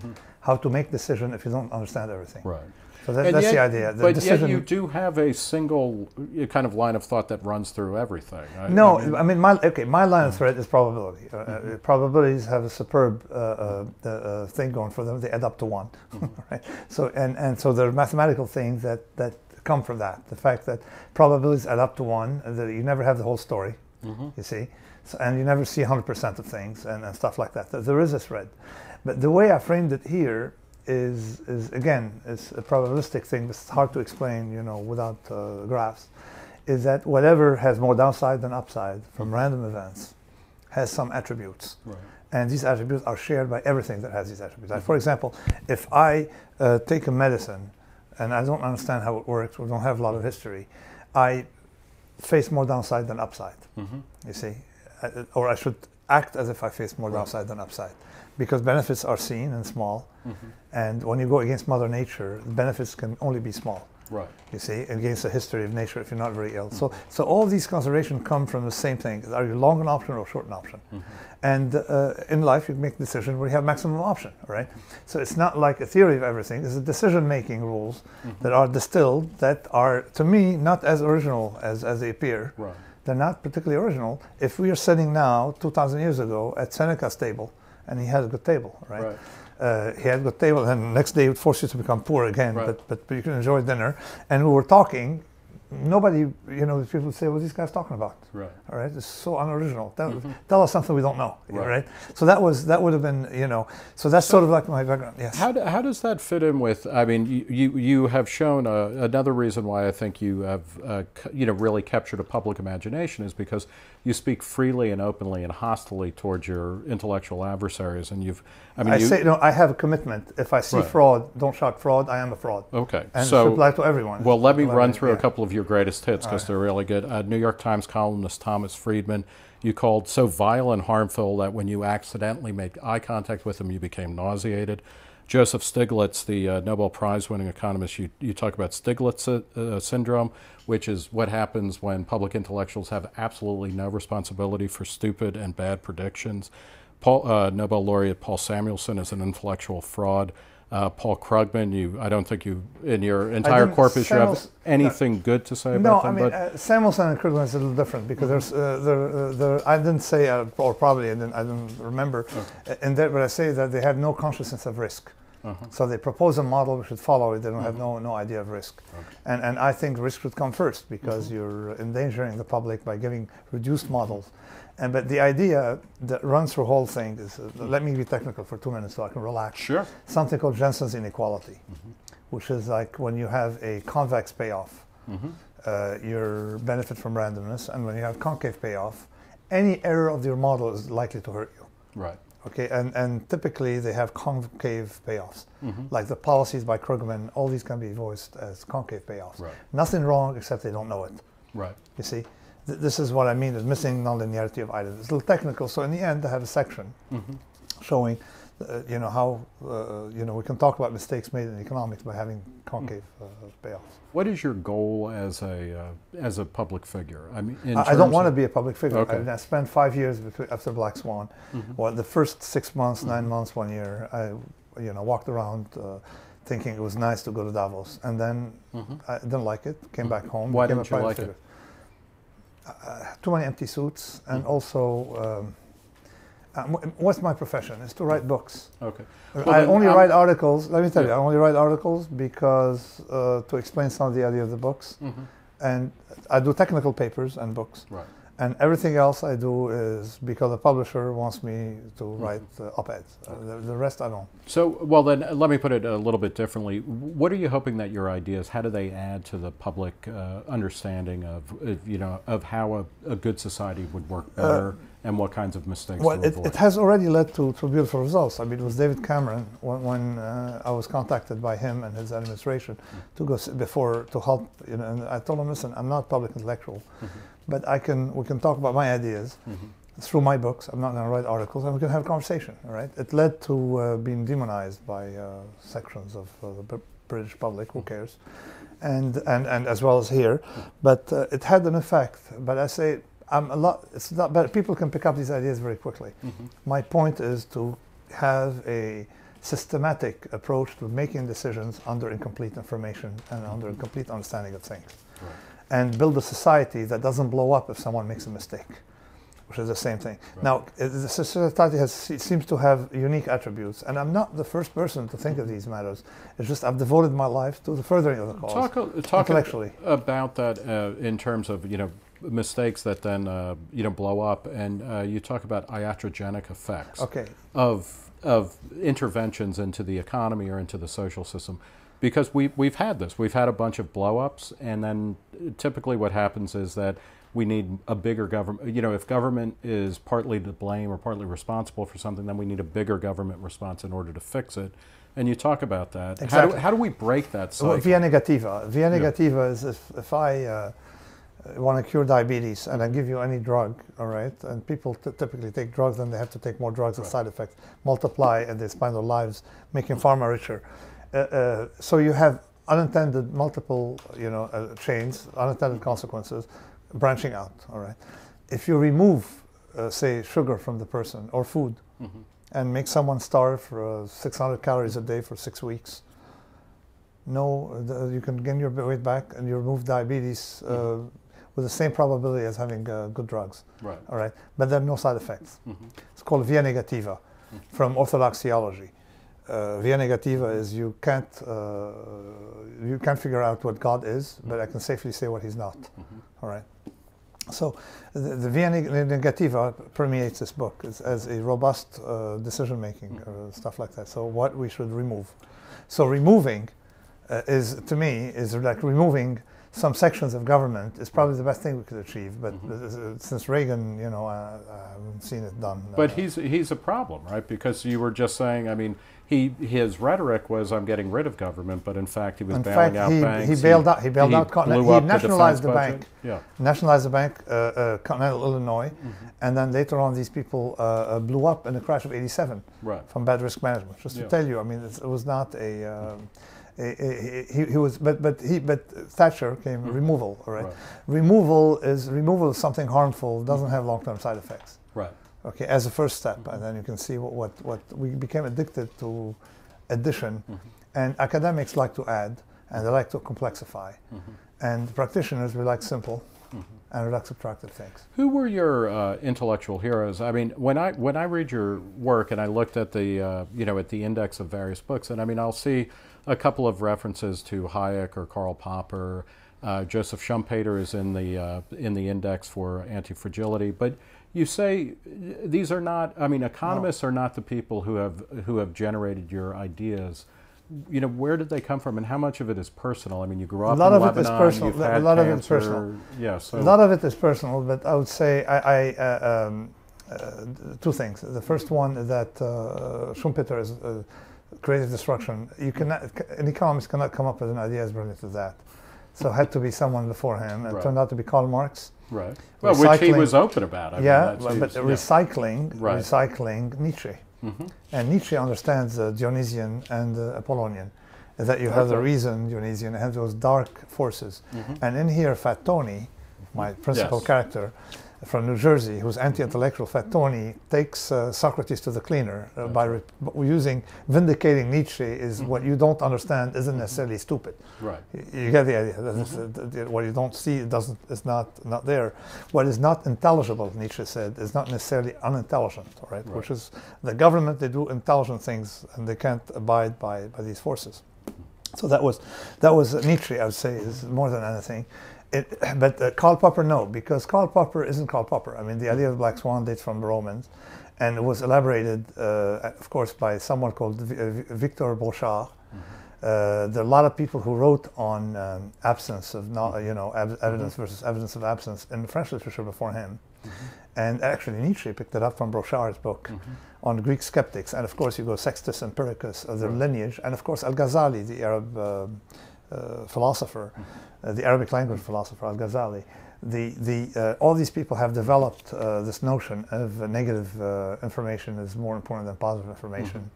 [SPEAKER 1] How to make decision if you don't understand everything.
[SPEAKER 2] Mm-hmm. Right.
[SPEAKER 1] So that, that's
[SPEAKER 2] yet-
[SPEAKER 1] the idea. The
[SPEAKER 2] but
[SPEAKER 1] decision.
[SPEAKER 2] yet you do have a single kind of line of thought that runs through everything. I-
[SPEAKER 1] no,
[SPEAKER 2] I mean-
[SPEAKER 1] I mean, my okay. My line of thread is probability. Uh, uh, probabilities have a superb uh, uh, uh, thing going for them. They add up to one, right? So and and so there are mathematical things that that come from that. The fact that probabilities add up to one, that you never have the whole story. You see, so, and you never see 100% of things and, and stuff like that. There is a thread, but the way I framed it here is is again it's a probabilistic thing. But it's hard to explain, you know, without uh, graphs. Is that whatever has more downside than upside from random events has some attributes.
[SPEAKER 2] Right.
[SPEAKER 1] And these attributes are shared by everything that has these attributes. Like, for example, if I uh, take a medicine and I don't understand how it works, we don't have a lot of history, I face more downside than upside. You see, Uh, or I should act as if I face more downside than upside, because benefits are seen and small, mm-hmm. and when you go against Mother Nature, the benefits can only be small
[SPEAKER 2] Right.
[SPEAKER 1] you see, against the history of nature if you're not very ill. So, mm-hmm. so all these considerations come from the same thing. Are you long an option or short an option? Mm-hmm. And uh, in life, you make decisions where you have maximum option, right? So it's not like a theory of everything. It's a decision-making rules that are distilled that are, to me, not as original as, as they appear.
[SPEAKER 2] Right.
[SPEAKER 1] They're not particularly original. If we are sitting now, 2,000 years ago, at Seneca's table, and he had a good table, right?
[SPEAKER 2] Right.
[SPEAKER 1] uh, he had a good table, and the next day it would force you to become poor again.
[SPEAKER 2] Right.
[SPEAKER 1] But, but but you can enjoy dinner. And we were talking. Nobody, you know, people would say, "What are these guys talking about?"
[SPEAKER 2] Right.
[SPEAKER 1] All right, it's so unoriginal. Tell, tell us something we don't know,
[SPEAKER 2] Mm-hmm. Right.
[SPEAKER 1] right. So that was that would have been, you know, so that's sort of like my background. Yes.
[SPEAKER 2] How, do, how does that fit in with? I mean, you you, you have shown uh, another reason why I think you have uh, you know really captured a public imagination is because you speak freely and openly and hostilely towards your intellectual adversaries, and you've I mean
[SPEAKER 1] I
[SPEAKER 2] you,
[SPEAKER 1] say, no, I have a commitment. If I see
[SPEAKER 2] Right.
[SPEAKER 1] fraud, don't shout fraud. I am a fraud.
[SPEAKER 2] okay.
[SPEAKER 1] And
[SPEAKER 2] so
[SPEAKER 1] it apply to everyone.
[SPEAKER 2] Well, let me run through a couple of your greatest hits because they're really good. Uh, New York Times columnist Thomas Friedman, you called so vile and harmful that when you accidentally made eye contact with him, you became nauseated. Joseph Stiglitz, the uh, Nobel Prize winning economist, you, you talk about Stiglitz uh, syndrome, which is what happens when public intellectuals have absolutely no responsibility for stupid and bad predictions. Paul, uh, Nobel laureate Paul Samuelson is an intellectual fraud. Uh, Paul Krugman, you, I don't think you, in your entire corpus, you have anything good to say about
[SPEAKER 1] No,
[SPEAKER 2] about
[SPEAKER 1] I
[SPEAKER 2] them.
[SPEAKER 1] mean
[SPEAKER 2] but
[SPEAKER 1] uh, Samuelson and Krugman is a little different because there's uh, there, uh, there, I didn't say uh, or probably I didn't, I didn't remember uh, in that, but I say that they have no consciousness of risk. So they propose a model we should follow it. They don't have no no idea of risk, and and I think risk should come first because you're endangering the public by giving reduced models. And but the idea that runs through whole thing is uh, let me be technical for two minutes so I can relax
[SPEAKER 2] sure.
[SPEAKER 1] something called Jensen's inequality, which is like when you have a convex payoff, uh, your benefit from randomness, and when you have concave payoff, any error of your model is likely to hurt you.
[SPEAKER 2] Right.
[SPEAKER 1] Okay, and, and typically they have concave payoffs.
[SPEAKER 2] Mm-hmm.
[SPEAKER 1] Like the policies by Krugman, all these can be voiced as concave payoffs.
[SPEAKER 2] Right.
[SPEAKER 1] Nothing wrong except they don't know it.
[SPEAKER 2] Right.
[SPEAKER 1] You see, Th- this is what I mean is missing nonlinearity of items. It's a little technical, so in the end, I have a section
[SPEAKER 2] Mm-hmm.
[SPEAKER 1] showing, uh, you know, how uh, you know we can talk about mistakes made in economics by having concave uh, payoffs.
[SPEAKER 2] What is your goal as a uh, as a public figure? I mean, in
[SPEAKER 1] I, I don't want to be a public figure.
[SPEAKER 2] Okay.
[SPEAKER 1] I, I spent five years between, after Black Swan.
[SPEAKER 2] Mhm.
[SPEAKER 1] Well, the first six months, nine months, one year, I, you know, walked around uh, thinking it was nice to go to Davos, and then
[SPEAKER 2] Mhm.
[SPEAKER 1] I didn't like it. Came back home.
[SPEAKER 2] Why didn't you like it?
[SPEAKER 1] Uh, too many empty suits, and
[SPEAKER 2] Mhm.
[SPEAKER 1] also, um, uh, what's my profession? Is to write books.
[SPEAKER 2] Okay.
[SPEAKER 1] I
[SPEAKER 2] Well, then
[SPEAKER 1] only
[SPEAKER 2] I'm-
[SPEAKER 1] write articles. Let me tell you, I only write articles because uh, to explain some of the idea of the books,
[SPEAKER 2] Mm-hmm.
[SPEAKER 1] and I do technical papers and books.
[SPEAKER 2] Right.
[SPEAKER 1] And everything else I do is because the publisher wants me to
[SPEAKER 2] Mm-hmm.
[SPEAKER 1] write uh, op-eds. Uh, the, the rest I don't.
[SPEAKER 2] So, well, then uh, let me put it a little bit differently. What are you hoping that your ideas? How do they add to the public uh, understanding of, uh, you know, of how a, a good society would work better and what kinds of mistakes
[SPEAKER 1] Well, it, it has already led to, to beautiful results. I mean, it was David Cameron when, when uh, I was contacted by him and his administration to go before to help. You know, and I told him, listen, I'm not public intellectual, but I can we can talk about my ideas through my books. I'm not going to write articles, and we can have a conversation. All right. It led to uh, being demonized by uh, sections of uh, the British public. Who cares? And and and as well as here, but uh, it had an effect. But I say. I'm a lot. It's not bad. People can pick up these ideas very quickly.
[SPEAKER 2] Mhm.
[SPEAKER 1] My point is to have a systematic approach to making decisions under incomplete information and under incomplete understanding of things,
[SPEAKER 2] Right.
[SPEAKER 1] and build a society that doesn't blow up if someone makes a mistake, which is the same thing.
[SPEAKER 2] Right.
[SPEAKER 1] Now, the society has it seems to have unique attributes, and I'm not the first person to think of these matters. It's just I've devoted my life to the furthering of the cause
[SPEAKER 2] Talk, talk
[SPEAKER 1] intellectually.
[SPEAKER 2] about that uh, in terms of, you know, mistakes that then, uh, you know, blow up. And uh, you talk about iatrogenic effects.
[SPEAKER 1] Okay.
[SPEAKER 2] of of interventions into the economy or into the social system because we we've had this we've had a bunch of blowups and then typically what happens is that we need a bigger government you know if government is partly to blame or partly responsible for something then we need a bigger government response in order to fix it and you talk about that how, do, how do we break that cycle
[SPEAKER 1] Well, via negativa. Via
[SPEAKER 2] Yeah.
[SPEAKER 1] negativa is if, if I uh, want to cure diabetes and I give you any drug, all right, and people t- typically take drugs and they have to take more drugs and
[SPEAKER 2] Right.
[SPEAKER 1] side effects multiply and they spend their lives making pharma richer. Uh, uh, so you have unintended multiple, you know, uh, chains, unintended consequences branching out, all right. If you remove, uh, say, sugar from the person or food
[SPEAKER 2] Mhm.
[SPEAKER 1] and make someone starve for uh, 600 calories a day for six weeks, no, the, you can gain your weight back and you remove diabetes uh, with the same probability as having uh, good drugs.
[SPEAKER 2] right
[SPEAKER 1] All right, but there are no side effects.
[SPEAKER 2] Mhm.
[SPEAKER 1] It's called via negativa from Orthodox theology. Uh, via negativa is you can't uh, you can't figure out what God is, but I can safely say what He's not. All right. So the, the via negativa permeates this book as, as a robust uh, decision making uh, stuff like that. So what we should remove. So removing uh, is to me is like removing some sections of government is probably the best thing we could achieve. But uh, since Reagan, you know, uh, I haven't seen it done.
[SPEAKER 2] but
[SPEAKER 1] uh,
[SPEAKER 2] he's he's a problem right because you were just saying i mean he his rhetoric was i'm getting rid of government but in fact he was
[SPEAKER 1] In
[SPEAKER 2] bailing
[SPEAKER 1] fact,
[SPEAKER 2] out
[SPEAKER 1] he-
[SPEAKER 2] banks
[SPEAKER 1] he bailed out- he bailed out Con-
[SPEAKER 2] blew
[SPEAKER 1] he
[SPEAKER 2] up the
[SPEAKER 1] nationalized the bank.
[SPEAKER 2] yeah
[SPEAKER 1] nationalized the bank, uh, uh, Continental Illinois, and then later on these people uh, uh, blew up in the crash of '87
[SPEAKER 2] right
[SPEAKER 1] from bad risk management. Just to
[SPEAKER 2] Yeah.
[SPEAKER 1] tell you, I mean, it was not a. Um, Eh, eh, he, he was, but but he, but Thatcher came mm. removal. All right?
[SPEAKER 2] Right.
[SPEAKER 1] removal is removal of something harmful doesn't have long-term side effects.
[SPEAKER 2] right
[SPEAKER 1] Okay, as a first step, mm-hmm. and then you can see what what, what we became addicted to addition, mm-hmm. and academics like to add, and they like to complexify, mm-hmm. and practitioners we like simple, and we like subtractive things.
[SPEAKER 2] Who were your uh, intellectual heroes? I mean, when I when I read your work and I looked at the uh, you know at the index of various books, and I mean, I'll see a couple of references to Hayek or Karl Popper. Uh, Joseph Schumpeter is in the uh, in the index for anti-fragility, but you say these are not. I mean, economists are not the people who have who have generated your ideas. you know, where did they come from, and how much of it is personal? I mean, you grew
[SPEAKER 1] A
[SPEAKER 2] up
[SPEAKER 1] lot
[SPEAKER 2] in
[SPEAKER 1] of it
[SPEAKER 2] Lebanon.
[SPEAKER 1] is personal. A lot of it is personal.
[SPEAKER 2] Yeah. So
[SPEAKER 1] A lot of it is personal, but I would say I, I uh, um, uh, two things. The first one is that uh, Schumpeter is uh, creative destruction. You cannot, an economist cannot come up with an idea as brilliant as that. So it had to be someone before him. It
[SPEAKER 2] Right.
[SPEAKER 1] turned out to be Karl Marx.
[SPEAKER 2] right. Well, which he was open about. I
[SPEAKER 1] yeah,
[SPEAKER 2] that's-
[SPEAKER 1] but, but
[SPEAKER 2] was- yeah.
[SPEAKER 1] recycling,
[SPEAKER 2] Right.
[SPEAKER 1] recycling Nietzsche.
[SPEAKER 2] Mhm.
[SPEAKER 1] And Nietzsche understands the Dionysian and the Apollonian. That you have the reason, Dionysian, and have those dark forces. And in here, Fat Tony, my principal
[SPEAKER 2] Yes.
[SPEAKER 1] character from New Jersey, who's anti-intellectual, Fat Tony, takes uh, Socrates to the cleaner uh, by re- using vindicating Nietzsche is what you don't understand isn't necessarily stupid.
[SPEAKER 2] Right.
[SPEAKER 1] You you get the idea. Uh, what you don't see doesn't is not not there. What is not intelligible, Nietzsche said, is not necessarily unintelligent. All right?
[SPEAKER 2] Right.
[SPEAKER 1] which is the government. They do intelligent things, and they can't abide by by these forces. So that was that was Nietzsche. I would say is more than anything. It, but uh, Karl Popper, no, because Karl Popper isn't Karl Popper. I mean, the idea of the Black Swan dates from the Romans, and it was elaborated, uh, of course, by someone called V- uh, Victor Brochard. Uh, there are a lot of people who wrote on um, absence of, no, you know, ev- evidence versus evidence of absence in French literature before him, and actually Nietzsche picked it up from Brochard's book on Greek skeptics, and of course you go Sextus Empiricus of their
[SPEAKER 2] Right.
[SPEAKER 1] lineage, and of course Al Ghazali, the Arab uh, uh, philosopher, uh, the Arabic language philosopher Al Ghazali. The, the, uh, all these people have developed uh, this notion of uh, negative uh, information is more important than positive information.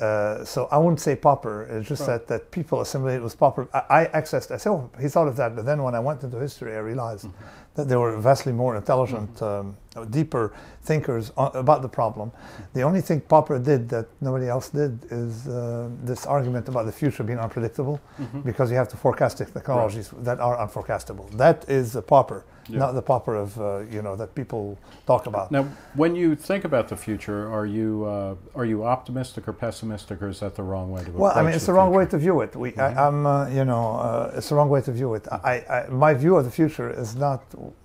[SPEAKER 1] Uh, so I wouldn't say Popper. It's just
[SPEAKER 2] Right.
[SPEAKER 1] that, that people assimilate with Popper. I, I accessed. I said, oh, he thought of that. But then when I went into history, I realized that there were vastly more intelligent, um, deeper thinkers on, about the problem. The only thing Popper did that nobody else did is uh, this argument about the future being unpredictable, because you have to forecast technologies that are unforecastable. That is Popper,
[SPEAKER 2] Yeah.
[SPEAKER 1] not the Popper of uh, you know that people talk about.
[SPEAKER 2] Now, when you think about the future, are you uh, are you optimistic or pessimistic, or is that the wrong way to
[SPEAKER 1] Well, I mean, it's
[SPEAKER 2] the
[SPEAKER 1] the wrong way to view it. We, I, I'm, uh, you know, uh, it's the wrong way to view it. I, I, my view of the future is not,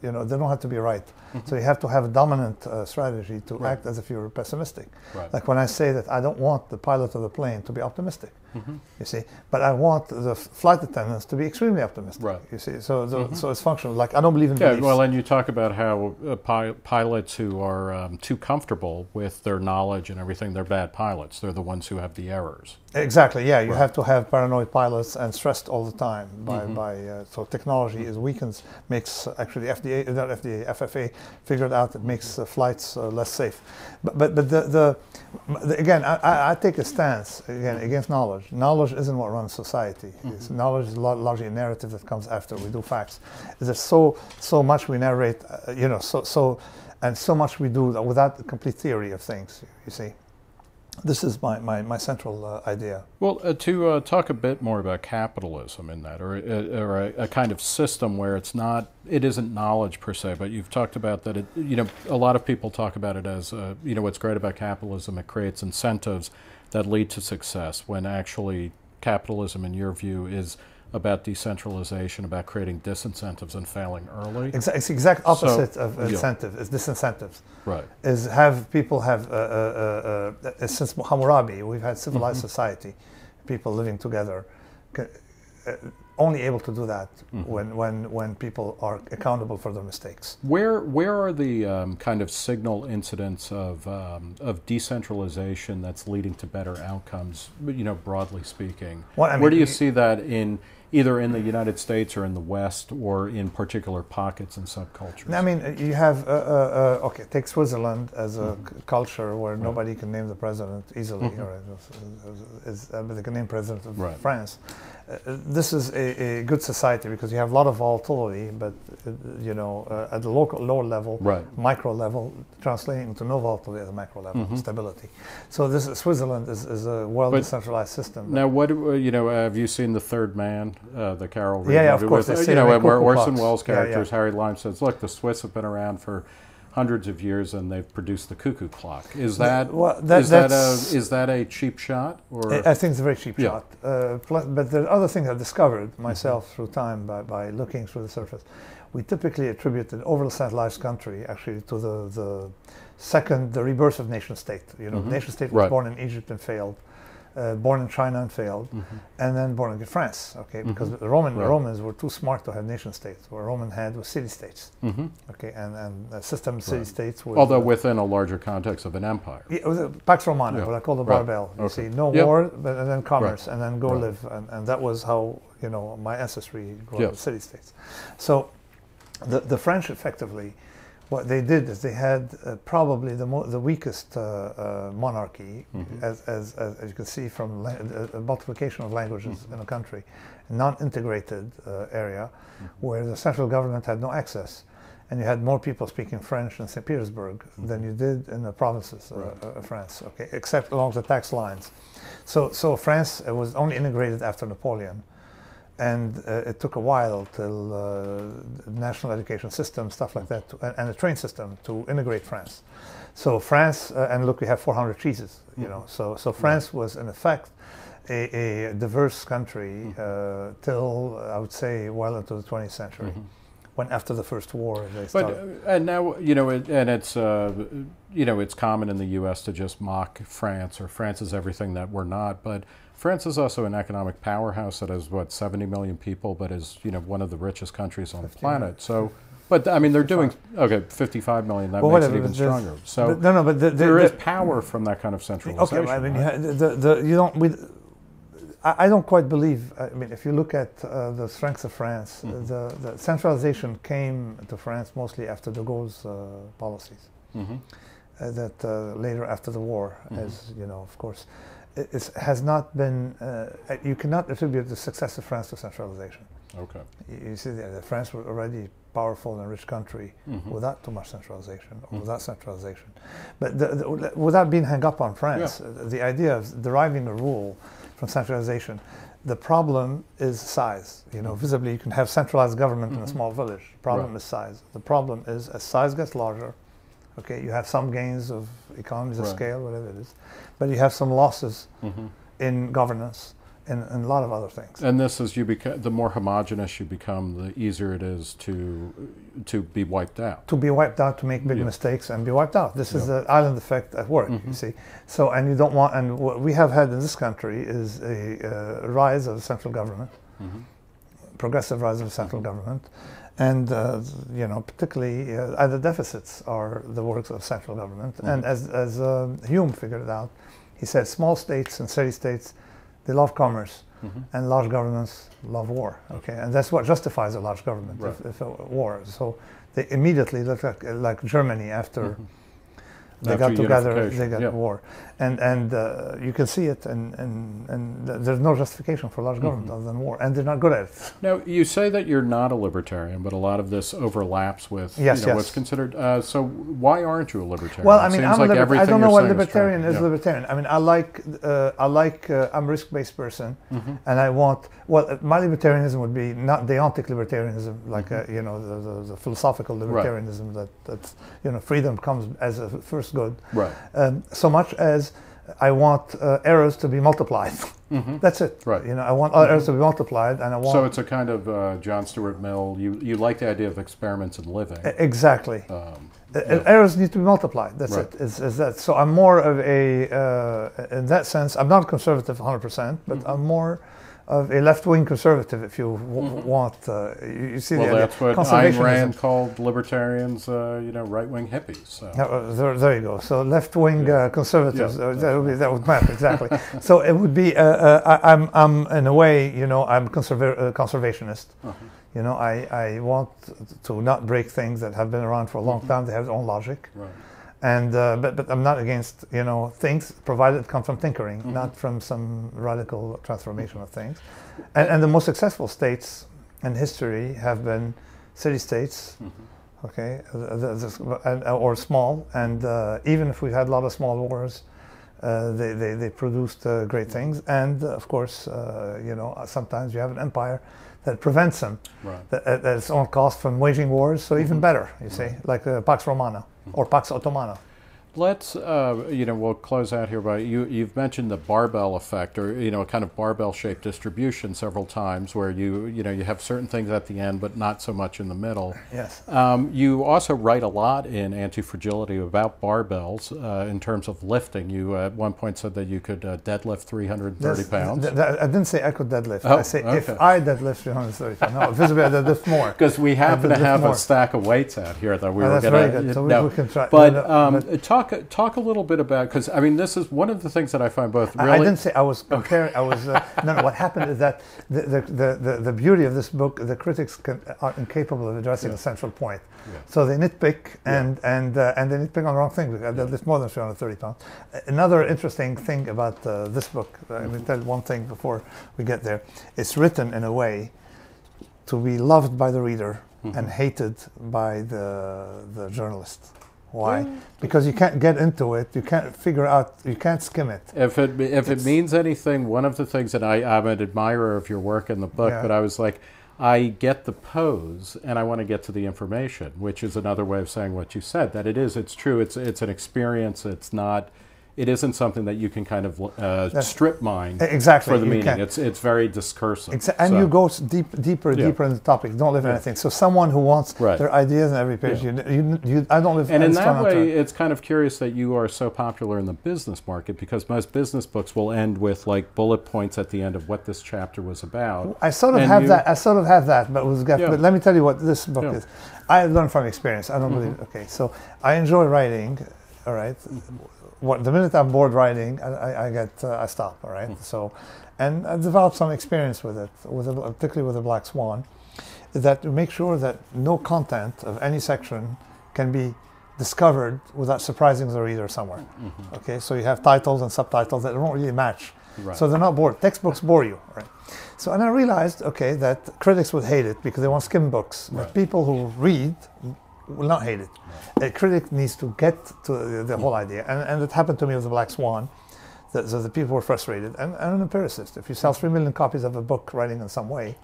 [SPEAKER 1] you know, they don't have to be right. So you have to have a dominant uh, strategy to
[SPEAKER 2] Right.
[SPEAKER 1] act as if you're pessimistic.
[SPEAKER 2] Right.
[SPEAKER 1] Like when I say that I don't want the pilot of the plane to be optimistic,
[SPEAKER 2] Mm-hmm.
[SPEAKER 1] you see, but I want the flight attendants to be extremely optimistic.
[SPEAKER 2] Right.
[SPEAKER 1] You see, so so, so it's functional. Like I don't believe in
[SPEAKER 2] Yeah, well, and you talk about how uh, pi- pilots who are um, too comfortable with their knowledge and everything, they're bad pilots. They're the ones who have the errors.
[SPEAKER 1] Exactly. Yeah, you
[SPEAKER 2] Right.
[SPEAKER 1] have to have paranoid pilots and stressed all the time by
[SPEAKER 2] Mhm.
[SPEAKER 1] by uh, so technology is weakens makes actually FDA uh, not FDA FFA figured out it makes uh, flights uh, less safe. But but, but the, the the again I, I, take a stance again against knowledge. Knowledge isn't what runs society. It's knowledge is largely a narrative that comes after we do facts. There's so so much we narrate, uh, you know, so so and so much we do without a complete theory of things. You see. This is my, my, my central uh, idea.
[SPEAKER 2] Well, uh, to uh, talk a bit more about capitalism in that, or, uh, or a, a kind of system where it's not, it isn't knowledge per se, but you've talked about that. It, you know, a lot of people talk about it as, uh, you know, what's great about capitalism, it creates incentives that lead to success. When actually, capitalism, in your view, is about decentralization, about creating disincentives and failing early.
[SPEAKER 1] It's the exact opposite of
[SPEAKER 2] yeah.
[SPEAKER 1] incentive. It's disincentives.
[SPEAKER 2] Right.
[SPEAKER 1] Is have people have uh, uh, uh, uh, since Hammurabi we've had civilized
[SPEAKER 2] Mm-hmm.
[SPEAKER 1] society, people living together, uh, only able to do that
[SPEAKER 2] Mm-hmm.
[SPEAKER 1] when when when people are accountable for their mistakes.
[SPEAKER 2] Where where are the um, kind of signal incidents of um, of decentralization that's leading to better outcomes? You know, broadly speaking,
[SPEAKER 1] Well, I
[SPEAKER 2] where do you see that in either in the United States or in the West or in particular pockets and subcultures?
[SPEAKER 1] I mean, you have uh, uh, uh, okay. Take Switzerland as a
[SPEAKER 2] Mm-hmm.
[SPEAKER 1] culture where nobody can name the president easily,
[SPEAKER 2] Mhm.
[SPEAKER 1] or is, uh, but they can name president of
[SPEAKER 2] Right.
[SPEAKER 1] France. This is a, a good society because you have a lot of volatility, but uh, you know, uh, at the local lower level,
[SPEAKER 2] Right.
[SPEAKER 1] micro level, translating into no volatility at the macro level,
[SPEAKER 2] Mhm.
[SPEAKER 1] stability. So this is, Switzerland is, is a well
[SPEAKER 2] But-
[SPEAKER 1] decentralized system.
[SPEAKER 2] Now, what you know? Have you seen the Third Man, uh, the Carol? Reed
[SPEAKER 1] Yeah, yeah, of course,
[SPEAKER 2] With, uh, you know,
[SPEAKER 1] they
[SPEAKER 2] where
[SPEAKER 1] cuckoo
[SPEAKER 2] Orson. Welles'
[SPEAKER 1] Yeah, yeah.
[SPEAKER 2] characters, Harry Lime says, "Look, the Swiss have been around for hundreds of years, and they've produced the cuckoo clock." Is that
[SPEAKER 1] well, that-
[SPEAKER 2] is that a is that a cheap shot or?
[SPEAKER 1] I I think it's a very cheap
[SPEAKER 2] Yeah.
[SPEAKER 1] shot. Uh, plus, but there are other things I've discovered myself through time by, by looking through the surface. We typically attribute an overly centralized country actually to the, the second, the rebirth of nation state. You know,
[SPEAKER 2] Mhm.
[SPEAKER 1] nation state was
[SPEAKER 2] Right.
[SPEAKER 1] born in Egypt and failed. Uh, born in China and failed,
[SPEAKER 2] Mm-hmm.
[SPEAKER 1] and then born in France. Okay, because the Roman
[SPEAKER 2] Right.
[SPEAKER 1] Romans were too smart to have nation states. What Roman had was city states.
[SPEAKER 2] hmm
[SPEAKER 1] Okay, and and the system city
[SPEAKER 2] Right.
[SPEAKER 1] states was
[SPEAKER 2] Although
[SPEAKER 1] uh,
[SPEAKER 2] within a larger context of an empire.
[SPEAKER 1] yeah, it was a Pax Romana,
[SPEAKER 2] Yeah.
[SPEAKER 1] what I call the
[SPEAKER 2] Right.
[SPEAKER 1] barbell. You
[SPEAKER 2] Okay.
[SPEAKER 1] see, no
[SPEAKER 2] Yep.
[SPEAKER 1] war, but and then commerce, and then go live, and, and that was how you know my ancestry grew
[SPEAKER 2] Yes.
[SPEAKER 1] up city states. So, the the French effectively, what they did is they had uh, probably the mo- the weakest uh, uh, monarchy,
[SPEAKER 2] Mhm.
[SPEAKER 1] as, as, as you can see from la- the the multiplication of languages
[SPEAKER 2] Mm-hmm.
[SPEAKER 1] in a country, non-integrated uh, area,
[SPEAKER 2] Mm-hmm.
[SPEAKER 1] where the central government had no access. And you had more people speaking French in St. Petersburg than you did in the provinces uh,
[SPEAKER 2] Mm-hmm. Right.
[SPEAKER 1] of France, okay, except along the tax lines. So, so France uh, was only integrated after Napoleon, and uh, it took a while till uh, the national education system, stuff like that, to, and, and a train system to integrate France. So France, uh, and look, we have 400 cheeses, you know. So, so France was in effect a, a diverse country uh, till I would say well into the 20th century, when after the first war they
[SPEAKER 2] But
[SPEAKER 1] started.
[SPEAKER 2] uh, and now you know, it, and it's uh, you know, it's common in the U.S. to just mock France or France is everything that we're not. But France is also an economic powerhouse that has what 70 million people, but is you know one of the richest countries on the planet. So, but I mean, they're doing okay, 55 million. That
[SPEAKER 1] Well,
[SPEAKER 2] makes
[SPEAKER 1] whatever,
[SPEAKER 2] it even stronger. So
[SPEAKER 1] But no, no, but the, the,
[SPEAKER 2] there
[SPEAKER 1] the-
[SPEAKER 2] is power from that kind of centralization.
[SPEAKER 1] Okay, well, I mean,
[SPEAKER 2] right?
[SPEAKER 1] the, the, the, you don't. We, I, I don't quite believe. I mean, if you look at uh, the strengths of France,
[SPEAKER 2] Mhm.
[SPEAKER 1] the, the centralization came to France mostly after de Gaulle's uh, policies.
[SPEAKER 2] Mhm.
[SPEAKER 1] Uh, that uh, later, after the war,
[SPEAKER 2] Mhm.
[SPEAKER 1] as you know, of course, it has not been. Uh, you cannot attribute the success of France to centralization.
[SPEAKER 2] Okay.
[SPEAKER 1] You, you see, that France was already powerful and rich country
[SPEAKER 2] Mhm.
[SPEAKER 1] without too much centralization or
[SPEAKER 2] Mhm.
[SPEAKER 1] without centralization. But the, the, without being hung up on France, uh, the idea of deriving a rule from centralization, the problem is size. You know, visibly you can have centralized government in a
[SPEAKER 2] Mhm.
[SPEAKER 1] small village. The problem
[SPEAKER 2] Right.
[SPEAKER 1] is size. The problem is as size gets larger, okay, you have some gains of economies of
[SPEAKER 2] Right.
[SPEAKER 1] scale, whatever it is, but you have some losses
[SPEAKER 2] Mhm.
[SPEAKER 1] in governance and, and a lot of other things.
[SPEAKER 2] And this is you become the more homogenous you become, the easier it is to to be wiped out.
[SPEAKER 1] to be wiped out, to make big
[SPEAKER 2] Yeah.
[SPEAKER 1] mistakes and be wiped out. This is the island effect at work, you
[SPEAKER 2] Mhm.
[SPEAKER 1] see. So, and you don't want, and what we have had in this country is a uh, rise of central government,
[SPEAKER 2] Mhm.
[SPEAKER 1] progressive rise of central government. And, uh, you know, particularly uh, the deficits are the works of central government. And
[SPEAKER 2] Mhm.
[SPEAKER 1] as, as uh, Hume figured out, he said small states and city states, they love commerce
[SPEAKER 2] Mhm.
[SPEAKER 1] and large governments love war. Okay, and that's what justifies a large government,
[SPEAKER 2] Right.
[SPEAKER 1] if, if a war. So they immediately look like, like Germany after
[SPEAKER 2] Mhm.
[SPEAKER 1] they
[SPEAKER 2] After
[SPEAKER 1] got together, they got
[SPEAKER 2] yeah.
[SPEAKER 1] war, and and uh, you can see it, and and and there's no justification for large government
[SPEAKER 2] Mhm.
[SPEAKER 1] other than war, and they're not good at it.
[SPEAKER 2] Now you say that you're not a libertarian, but a lot of this overlaps with
[SPEAKER 1] Yes,
[SPEAKER 2] you know,
[SPEAKER 1] yes.
[SPEAKER 2] what's considered. Uh, so why aren't you a libertarian?
[SPEAKER 1] Well, I mean, I'm
[SPEAKER 2] like
[SPEAKER 1] liber- I don't know what
[SPEAKER 2] is
[SPEAKER 1] libertarian is.
[SPEAKER 2] Yeah.
[SPEAKER 1] Libertarian. I mean, I like uh, I like uh, I'm a risk-based person,
[SPEAKER 2] Mhm.
[SPEAKER 1] and I want well, my libertarianism would be not deontic libertarianism, like
[SPEAKER 2] Mhm.
[SPEAKER 1] uh, you know the, the, the philosophical libertarianism that that's you know freedom comes as a first good,
[SPEAKER 2] Right.
[SPEAKER 1] um, so much as I want uh, errors to be multiplied.
[SPEAKER 2] Mhm.
[SPEAKER 1] That's it.
[SPEAKER 2] Right.
[SPEAKER 1] You know, I want all errors to be multiplied, and I want
[SPEAKER 2] So it's a kind of uh, John Stuart Mill. You you like the idea of experiments in living.
[SPEAKER 1] Exactly.
[SPEAKER 2] Um, yeah.
[SPEAKER 1] Errors need to be multiplied. That's
[SPEAKER 2] Right.
[SPEAKER 1] it. Is, is that so? I'm more of a, uh, in that sense, I'm not conservative 100, percent but
[SPEAKER 2] Mhm.
[SPEAKER 1] I'm more of a left-wing conservative, if you w-
[SPEAKER 2] Mhm.
[SPEAKER 1] want. Uh, you, you see
[SPEAKER 2] well,
[SPEAKER 1] the
[SPEAKER 2] that's what Ayn. Rand called libertarians. Uh, you know, right-wing hippies. So.
[SPEAKER 1] Uh, there, there you go. So left-wing
[SPEAKER 2] Yeah.
[SPEAKER 1] uh, conservatives.
[SPEAKER 2] Yeah,
[SPEAKER 1] uh, that would be that would matter exactly. so it would be. Uh, uh, I, I'm, I'm in a way, you know, I'm conserva- uh, conservationist.
[SPEAKER 2] Uh-huh.
[SPEAKER 1] You know, I, I want to not break things that have been around for a long
[SPEAKER 2] Mhm.
[SPEAKER 1] time. They have their own logic.
[SPEAKER 2] Right.
[SPEAKER 1] And uh, but but I'm not against you know things provided it comes from tinkering,
[SPEAKER 2] Mhm.
[SPEAKER 1] not from some radical transformation of things. And and the most successful states in history have been city states,
[SPEAKER 2] Mhm.
[SPEAKER 1] okay, uh, the- the- and- or small. And uh, even if we had a lot of small wars. Uh, they, they, they produced uh, great things, and uh, of course, uh, you know, sometimes you have an empire that prevents them
[SPEAKER 2] Right.
[SPEAKER 1] that, at its own cost from waging wars. So even
[SPEAKER 2] Mhm.
[SPEAKER 1] better, you see, like uh, Pax Romana or Pax Ottomana.
[SPEAKER 2] Let's, uh, you know, we'll close out here by you. You've mentioned the barbell effect, or you know, a kind of barbell-shaped distribution several times, where you, you know, you have certain things at the end, but not so much in the middle.
[SPEAKER 1] Yes.
[SPEAKER 2] Um, you also write a lot in Anti-Fragility about barbells uh, in terms of lifting. You uh, at one point said that you could uh, deadlift 330
[SPEAKER 1] That's-
[SPEAKER 2] pounds.
[SPEAKER 1] th- th- I didn't say I could deadlift.
[SPEAKER 2] Oh,
[SPEAKER 1] I say if. I deadlift 330 pounds. No, visibly I deadlift more.
[SPEAKER 2] Because we happen to have
[SPEAKER 1] more.
[SPEAKER 2] a stack of weights out here that we
[SPEAKER 1] Oh,
[SPEAKER 2] were
[SPEAKER 1] that's
[SPEAKER 2] going
[SPEAKER 1] very good. So
[SPEAKER 2] no.
[SPEAKER 1] we can try-
[SPEAKER 2] But,
[SPEAKER 1] no, no,
[SPEAKER 2] um,
[SPEAKER 1] but-
[SPEAKER 2] talk talk a little bit about because I mean this is one of the things that I find both really
[SPEAKER 1] I didn't say I was comparing. I was uh, no, no. What happened is that the, the, the, the, the beauty of this book, the critics can, are incapable of addressing the central point.
[SPEAKER 2] Yeah.
[SPEAKER 1] So they nitpick and and uh, and they nitpick on the wrong thing. because There's more than 330 pounds. Another interesting thing about uh, this book, let me tell one thing before we get there. It's written in a way to be loved by the reader
[SPEAKER 2] Mm-hmm.
[SPEAKER 1] and hated by the the journalist. Why? Because you can't get into it. You can't figure out. You can't skim it.
[SPEAKER 2] If it if it means anything, one of the things that I, I'm an admirer of your work in the book,
[SPEAKER 1] Yeah.
[SPEAKER 2] but I was like, I get the pose and I want to get to the information, which is another way of saying what you said. That it is, it's true. It's it's an experience. It's not. It isn't something that you can kind of uh, strip mine
[SPEAKER 1] Exactly.
[SPEAKER 2] for the meaning.
[SPEAKER 1] can't.
[SPEAKER 2] It's it's very discursive.
[SPEAKER 1] Exa- and
[SPEAKER 2] So-
[SPEAKER 1] you go deep, deeper,
[SPEAKER 2] Yeah.
[SPEAKER 1] deeper in the topic. Don't live in
[SPEAKER 2] Yeah.
[SPEAKER 1] anything. So someone who wants
[SPEAKER 2] Right.
[SPEAKER 1] their ideas on every page,
[SPEAKER 2] Yeah.
[SPEAKER 1] you, you, you, I don't live.
[SPEAKER 2] And in that way, it's kind of curious that you are so popular in the business market because most business books will end with like bullet points at the end of what this chapter was about.
[SPEAKER 1] I sort of
[SPEAKER 2] and
[SPEAKER 1] have
[SPEAKER 2] you-
[SPEAKER 1] that. I sort of have that, but Gaff-
[SPEAKER 2] Yeah.
[SPEAKER 1] But let me tell you what this book.
[SPEAKER 2] Mm-hmm.
[SPEAKER 1] is. I learned from experience. I don't believe. Okay, so I enjoy writing. All right. What the minute I'm bored writing, I, I, I get uh, I stop. All
[SPEAKER 2] Mm-hmm.
[SPEAKER 1] So, and I developed some experience with it, with a, particularly with the Black Swan, that to make sure that no content of any section can be discovered without surprising the reader somewhere.
[SPEAKER 2] Mm-hmm.
[SPEAKER 1] Okay, so you have titles and subtitles that don't really match.
[SPEAKER 2] Right.
[SPEAKER 1] So they're not bored. Textbooks bore you, right? So and I realized, okay, that critics would hate it because they want skim books,
[SPEAKER 2] Right.
[SPEAKER 1] but people who read will not hate it. A critic needs to get to the, the whole idea, and, and it happened to me with the Black Swan. That, so the people were frustrated, and, and an empiricist. If you sell three million copies of a book writing in some way,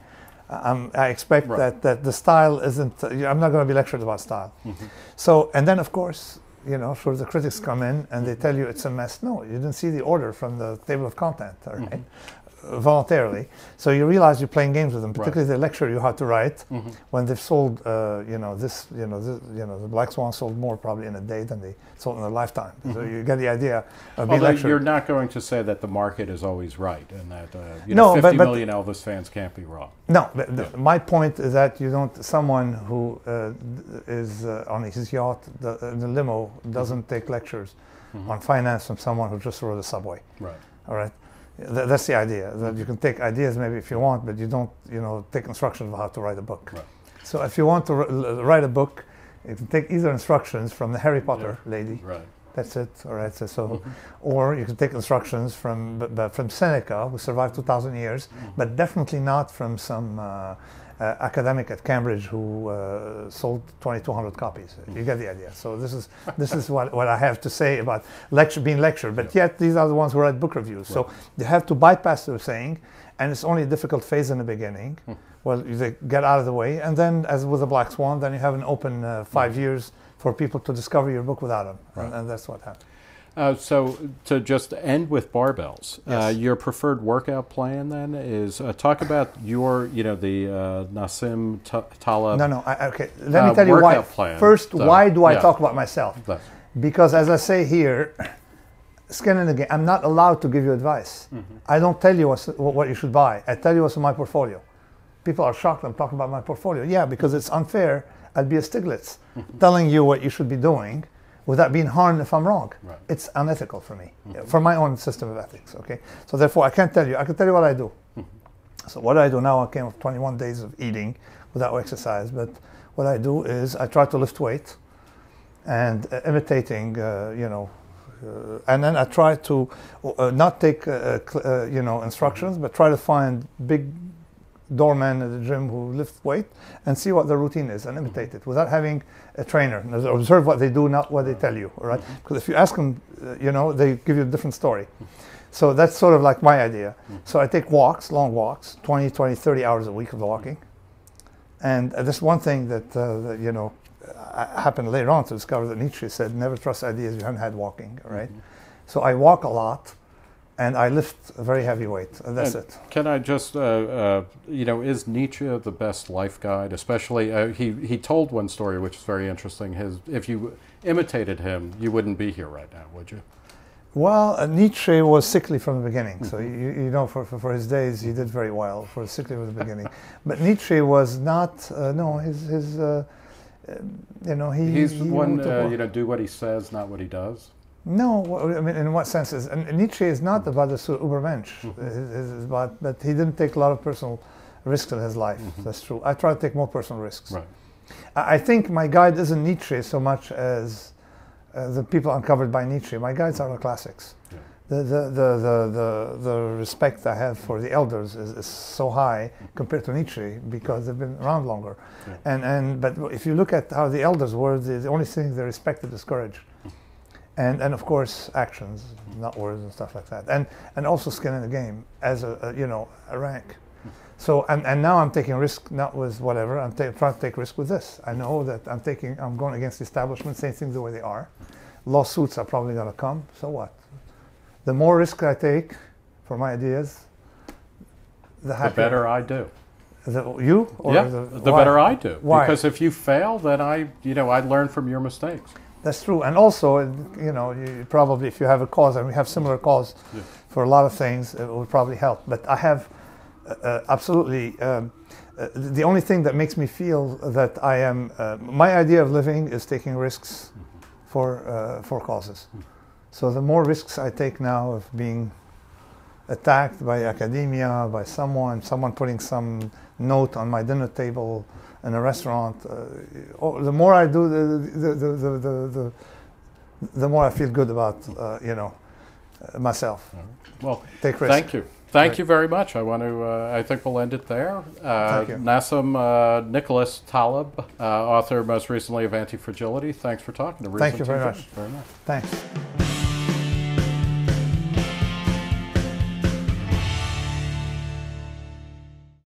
[SPEAKER 1] um, I expect
[SPEAKER 2] Right.
[SPEAKER 1] that, that the style isn't. Uh, I'm not going to be lectured about style.
[SPEAKER 2] Mm-hmm.
[SPEAKER 1] So, and then of course, you know, sure, the critics come in and they tell you it's a mess. No, you didn't see the order from the table of content, all right? Uh, voluntarily. So you realize you're playing games with them, particularly the lecture you had to write when they've sold, uh, you know, this, you know, this, you know, the Black Swan sold more probably in a day than they sold in a lifetime. So you get the idea of being
[SPEAKER 2] Although
[SPEAKER 1] lectured.
[SPEAKER 2] you're not going to say that the market is always right and that uh, you
[SPEAKER 1] No,
[SPEAKER 2] know,
[SPEAKER 1] but-
[SPEAKER 2] 50
[SPEAKER 1] but-
[SPEAKER 2] million Elvis fans can't be wrong.
[SPEAKER 1] No, but the, my point is that you don't. Someone who uh, is uh, on his yacht, the, uh, the limo, doesn't take lectures on finance from someone who just rode the subway.
[SPEAKER 2] Right.
[SPEAKER 1] All right, Th- that's the idea. That you can take ideas maybe if you want, but you don't, you know, take instructions of how to write a book.
[SPEAKER 2] Right.
[SPEAKER 1] So if you want to r- l- write a book, you can take either instructions from the Harry Potter lady.
[SPEAKER 2] Right.
[SPEAKER 1] That's it. All right. So, so or you can take instructions from from Seneca, who survived 2,000 years, but definitely not from some uh, uh, academic at Cambridge who uh, sold 2,200 copies. You get the idea. So this is this is what, what I have to say about lecture being lectured. But yet these are the ones who write book reviews. So you have to bypass the saying, and it's only a difficult phase in the beginning. Well, you they get out of the way, and then, as with the Black Swan, then you have an open uh, five years for people to discover your book without them, and, and that's what happened.
[SPEAKER 2] Uh, so to just end with barbells, uh, your preferred workout plan then is uh, talk about your, you know, the uh, Nassim Ta- Taleb.
[SPEAKER 1] No, no. I, okay, let
[SPEAKER 2] Uh,
[SPEAKER 1] me tell you why.
[SPEAKER 2] plan,
[SPEAKER 1] First,
[SPEAKER 2] so,
[SPEAKER 1] why do I
[SPEAKER 2] yeah.
[SPEAKER 1] talk about myself? Because, as I say here, skin in the game. I'm not allowed to give you advice.
[SPEAKER 2] Mm-hmm.
[SPEAKER 1] I don't tell you what's, what you should buy. I tell you what's in my portfolio. People are shocked I'm talking about my portfolio. Yeah, because it's unfair. I'd be a Stiglitz
[SPEAKER 2] Mm-hmm.
[SPEAKER 1] telling you what you should be doing without being harmed if I'm wrong.
[SPEAKER 2] Right. Mm-hmm.
[SPEAKER 1] It's unethical for me, for my own system of ethics. Okay, so therefore I can't tell you. I can tell you what I do.
[SPEAKER 2] Mm-hmm.
[SPEAKER 1] So what I do now, I came of 21 days of eating without exercise, but what I do is I try to lift weight and uh, imitating, uh, you know, uh, and then I try to uh, not take, uh, cl- uh, you know, instructions, but try to find big doorman at the gym who lift weight and see what the routine is and imitate it without having a trainer. And Observe what they do, not what they tell you, all right? Because if you ask them, uh, you know, they give you a different story. So that's sort of like my idea. So I take walks, long walks, 20, 20, 30 hours a week of walking. And uh, this one thing that, uh, that you know, I happened later on to discover that Nietzsche said, "Never trust ideas you haven't had walking." Right. So I walk a lot, and I lift a very heavy weight. And that's
[SPEAKER 2] And
[SPEAKER 1] it.
[SPEAKER 2] Can I just, uh, uh, you know, is Nietzsche the best life guide? Especially, uh, he he told one story which is very interesting. His, if you imitated him, you wouldn't be here right now, would you?
[SPEAKER 1] Well, uh, Nietzsche was sickly from the beginning. So you, you know, for, for, for his days, he did very well. For sickly from the beginning, but Nietzsche was not. Uh, no, his his. Uh, you know, he.
[SPEAKER 2] He's
[SPEAKER 1] he
[SPEAKER 2] one, uh, you know, do what he says, not what he does.
[SPEAKER 1] No, I mean, in what sense is and Nietzsche is not about the Übermensch. It's about, but he didn't take a lot of personal risks in his life. That's true. I try to take more personal risks.
[SPEAKER 2] Right.
[SPEAKER 1] I I think my guide isn't Nietzsche so much as uh, the people uncovered by Nietzsche. My guides are the classics.
[SPEAKER 2] Yeah.
[SPEAKER 1] The, the, the, the, the, the respect I have for the elders is, is so high compared to Nietzsche because they've been around longer.
[SPEAKER 2] Yeah.
[SPEAKER 1] And, and, but if you look at how the elders were, the, the only thing they respected is courage. And, and of course, actions, not words and stuff like that. And, and also skin in the game as a, a you know, a rank. So and, and now I'm taking risk not with whatever I'm ta- trying to take risk with this. I know that I'm taking I'm going against the establishment, saying things the way they are. Lawsuits are probably going to come. So what? The more risk I take for my ideas, the
[SPEAKER 2] The better I do.
[SPEAKER 1] The, you or
[SPEAKER 2] yeah,
[SPEAKER 1] the,
[SPEAKER 2] the, better I do.
[SPEAKER 1] Why?
[SPEAKER 2] Because if you fail, then I, you know, I learn from your mistakes.
[SPEAKER 1] That's true. And also, you know, you probably if you have a cause, and we have similar cause
[SPEAKER 2] Yeah.
[SPEAKER 1] for a lot of things, it would probably help. But I have uh, uh, absolutely. Um, uh, the only thing that makes me feel that I am, uh, my idea of living is taking risks for uh, for causes. So the more risks I take now of being attacked by academia, by someone, someone putting some note on my dinner table in a restaurant, uh, oh, the more I do, the the, the, the, the, more I feel good about uh, you know uh, myself.
[SPEAKER 2] Well,
[SPEAKER 1] Take risks.
[SPEAKER 2] thank you. Thank
[SPEAKER 1] Right.
[SPEAKER 2] you very much. I want to. Uh, I think we'll end it there. Uh,
[SPEAKER 1] Thank you.
[SPEAKER 2] Nassim uh, Nicholas Taleb, uh, author most recently of Anti Fragility. Thanks for talking to
[SPEAKER 1] Thank you very much.
[SPEAKER 2] Very much.
[SPEAKER 1] Thanks.